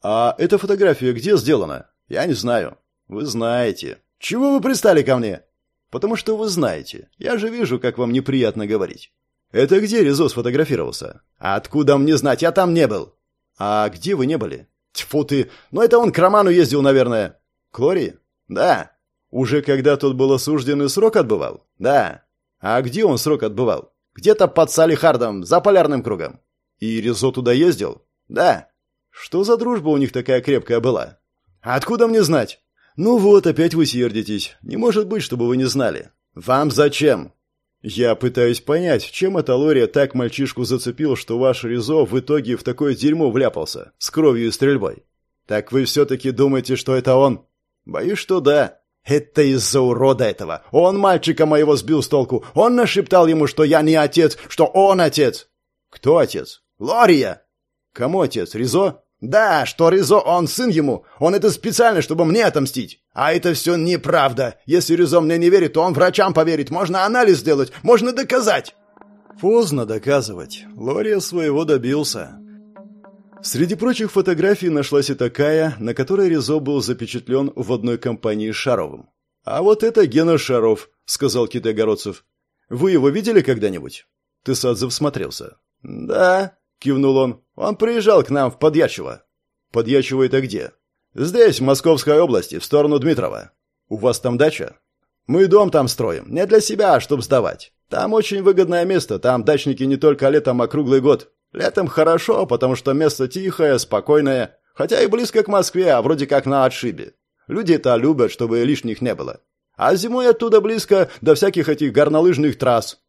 «А эта фотография где сделана?» «Я не знаю». «Вы знаете», Чего вы пристали ко мне?» «Потому что вы знаете. Я же вижу, как вам неприятно говорить». «Это где Резо сфотографировался?» «А откуда мне знать? Я там не был». «А где вы не были?» «Тьфу ты! Ну это он к Роману ездил, наверное». «К Лори?» «Да». «Уже когда тот был осужден и срок отбывал?» «Да». «А где он срок отбывал?» «Где-то под Салихардом, за полярным кругом». «И Резо туда ездил?» «Да». «Что за дружба у них такая крепкая была?» «Откуда мне знать?» «Ну вот, опять вы сердитесь. Не может быть, чтобы вы не знали». «Вам зачем?» «Я пытаюсь понять, чем эта Лория так мальчишку зацепил, что ваш Ризо в итоге в такое дерьмо вляпался, с кровью и стрельбой. Так вы все-таки думаете, что это он?» «Боюсь, что да. Это из-за урода этого. Он мальчика моего сбил с толку. Он нашептал ему, что я не отец, что он отец». «Кто отец?» «Лория». «Кому отец? Ризо?» «Да, что Ризо, он сын ему. Он это специально, чтобы мне отомстить. А это все неправда. Если Ризо мне не верит, то он врачам поверит. Можно анализ сделать, можно доказать». Поздно доказывать. Лория своего добился. Среди прочих фотографий нашлась и такая, на которой Ризо был запечатлен в одной компании с Шаровым. «А вот это Гена Шаров», — сказал Китай-Городцев. «Вы его видели когда-нибудь?» Тысадзев смотрелся. «Да», кивнул он. Он приезжал к нам в Подьячево. Подьячево это где? Здесь, в Московской области, в сторону Дмитрова. У вас там дача? Мы дом там строим, не для себя, а чтобы сдавать. Там очень выгодное место, там дачники не только летом, а круглый год. Летом хорошо, потому что место тихое, спокойное, хотя и близко к Москве, а вроде как на отшибе. Люди это любят, чтобы лишних не было. А зимой оттуда близко до всяких этих горнолыжных трасс.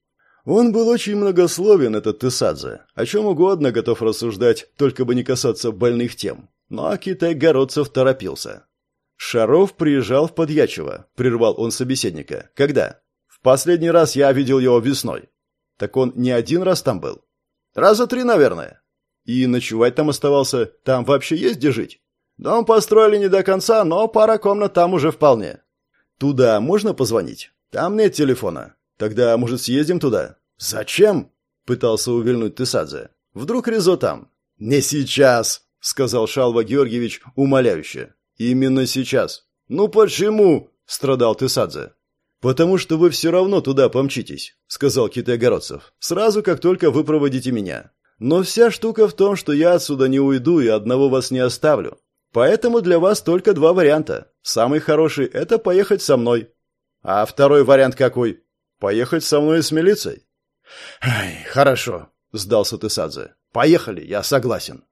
Он был очень многословен, этот Тесадзе, о чем угодно готов рассуждать, только бы не касаться больных тем. Но Китай-Городцев торопился. «Шаров приезжал в Подьячево», — прервал он собеседника. «Когда?» «В последний раз я видел его весной». «Так он не один раз там был?» «Раза три, наверное». «И ночевать там оставался? Там вообще есть где жить?» «Дом построили не до конца, но пара комнат там уже вполне». «Туда можно позвонить?» «Там нет телефона. Тогда, может, съездим туда? Зачем? Пытался увильнуть Тысадзе. Вдруг Ризо там? Не сейчас, сказал Шалва Георгиевич умоляюще. Именно сейчас. Ну почему? страдал Тысадзе. «Потому что вы все равно туда помчитесь», — сказал Китай-Городцев. «Сразу, как только вы проводите меня. Но вся штука в том, что я отсюда не уйду и одного вас не оставлю. Поэтому для вас только два варианта. Самый хороший — это поехать со мной. А второй вариант какой? Поехать со мной с милицией? Ай, хорошо, сдался Тысадзе. Поехали, я согласен.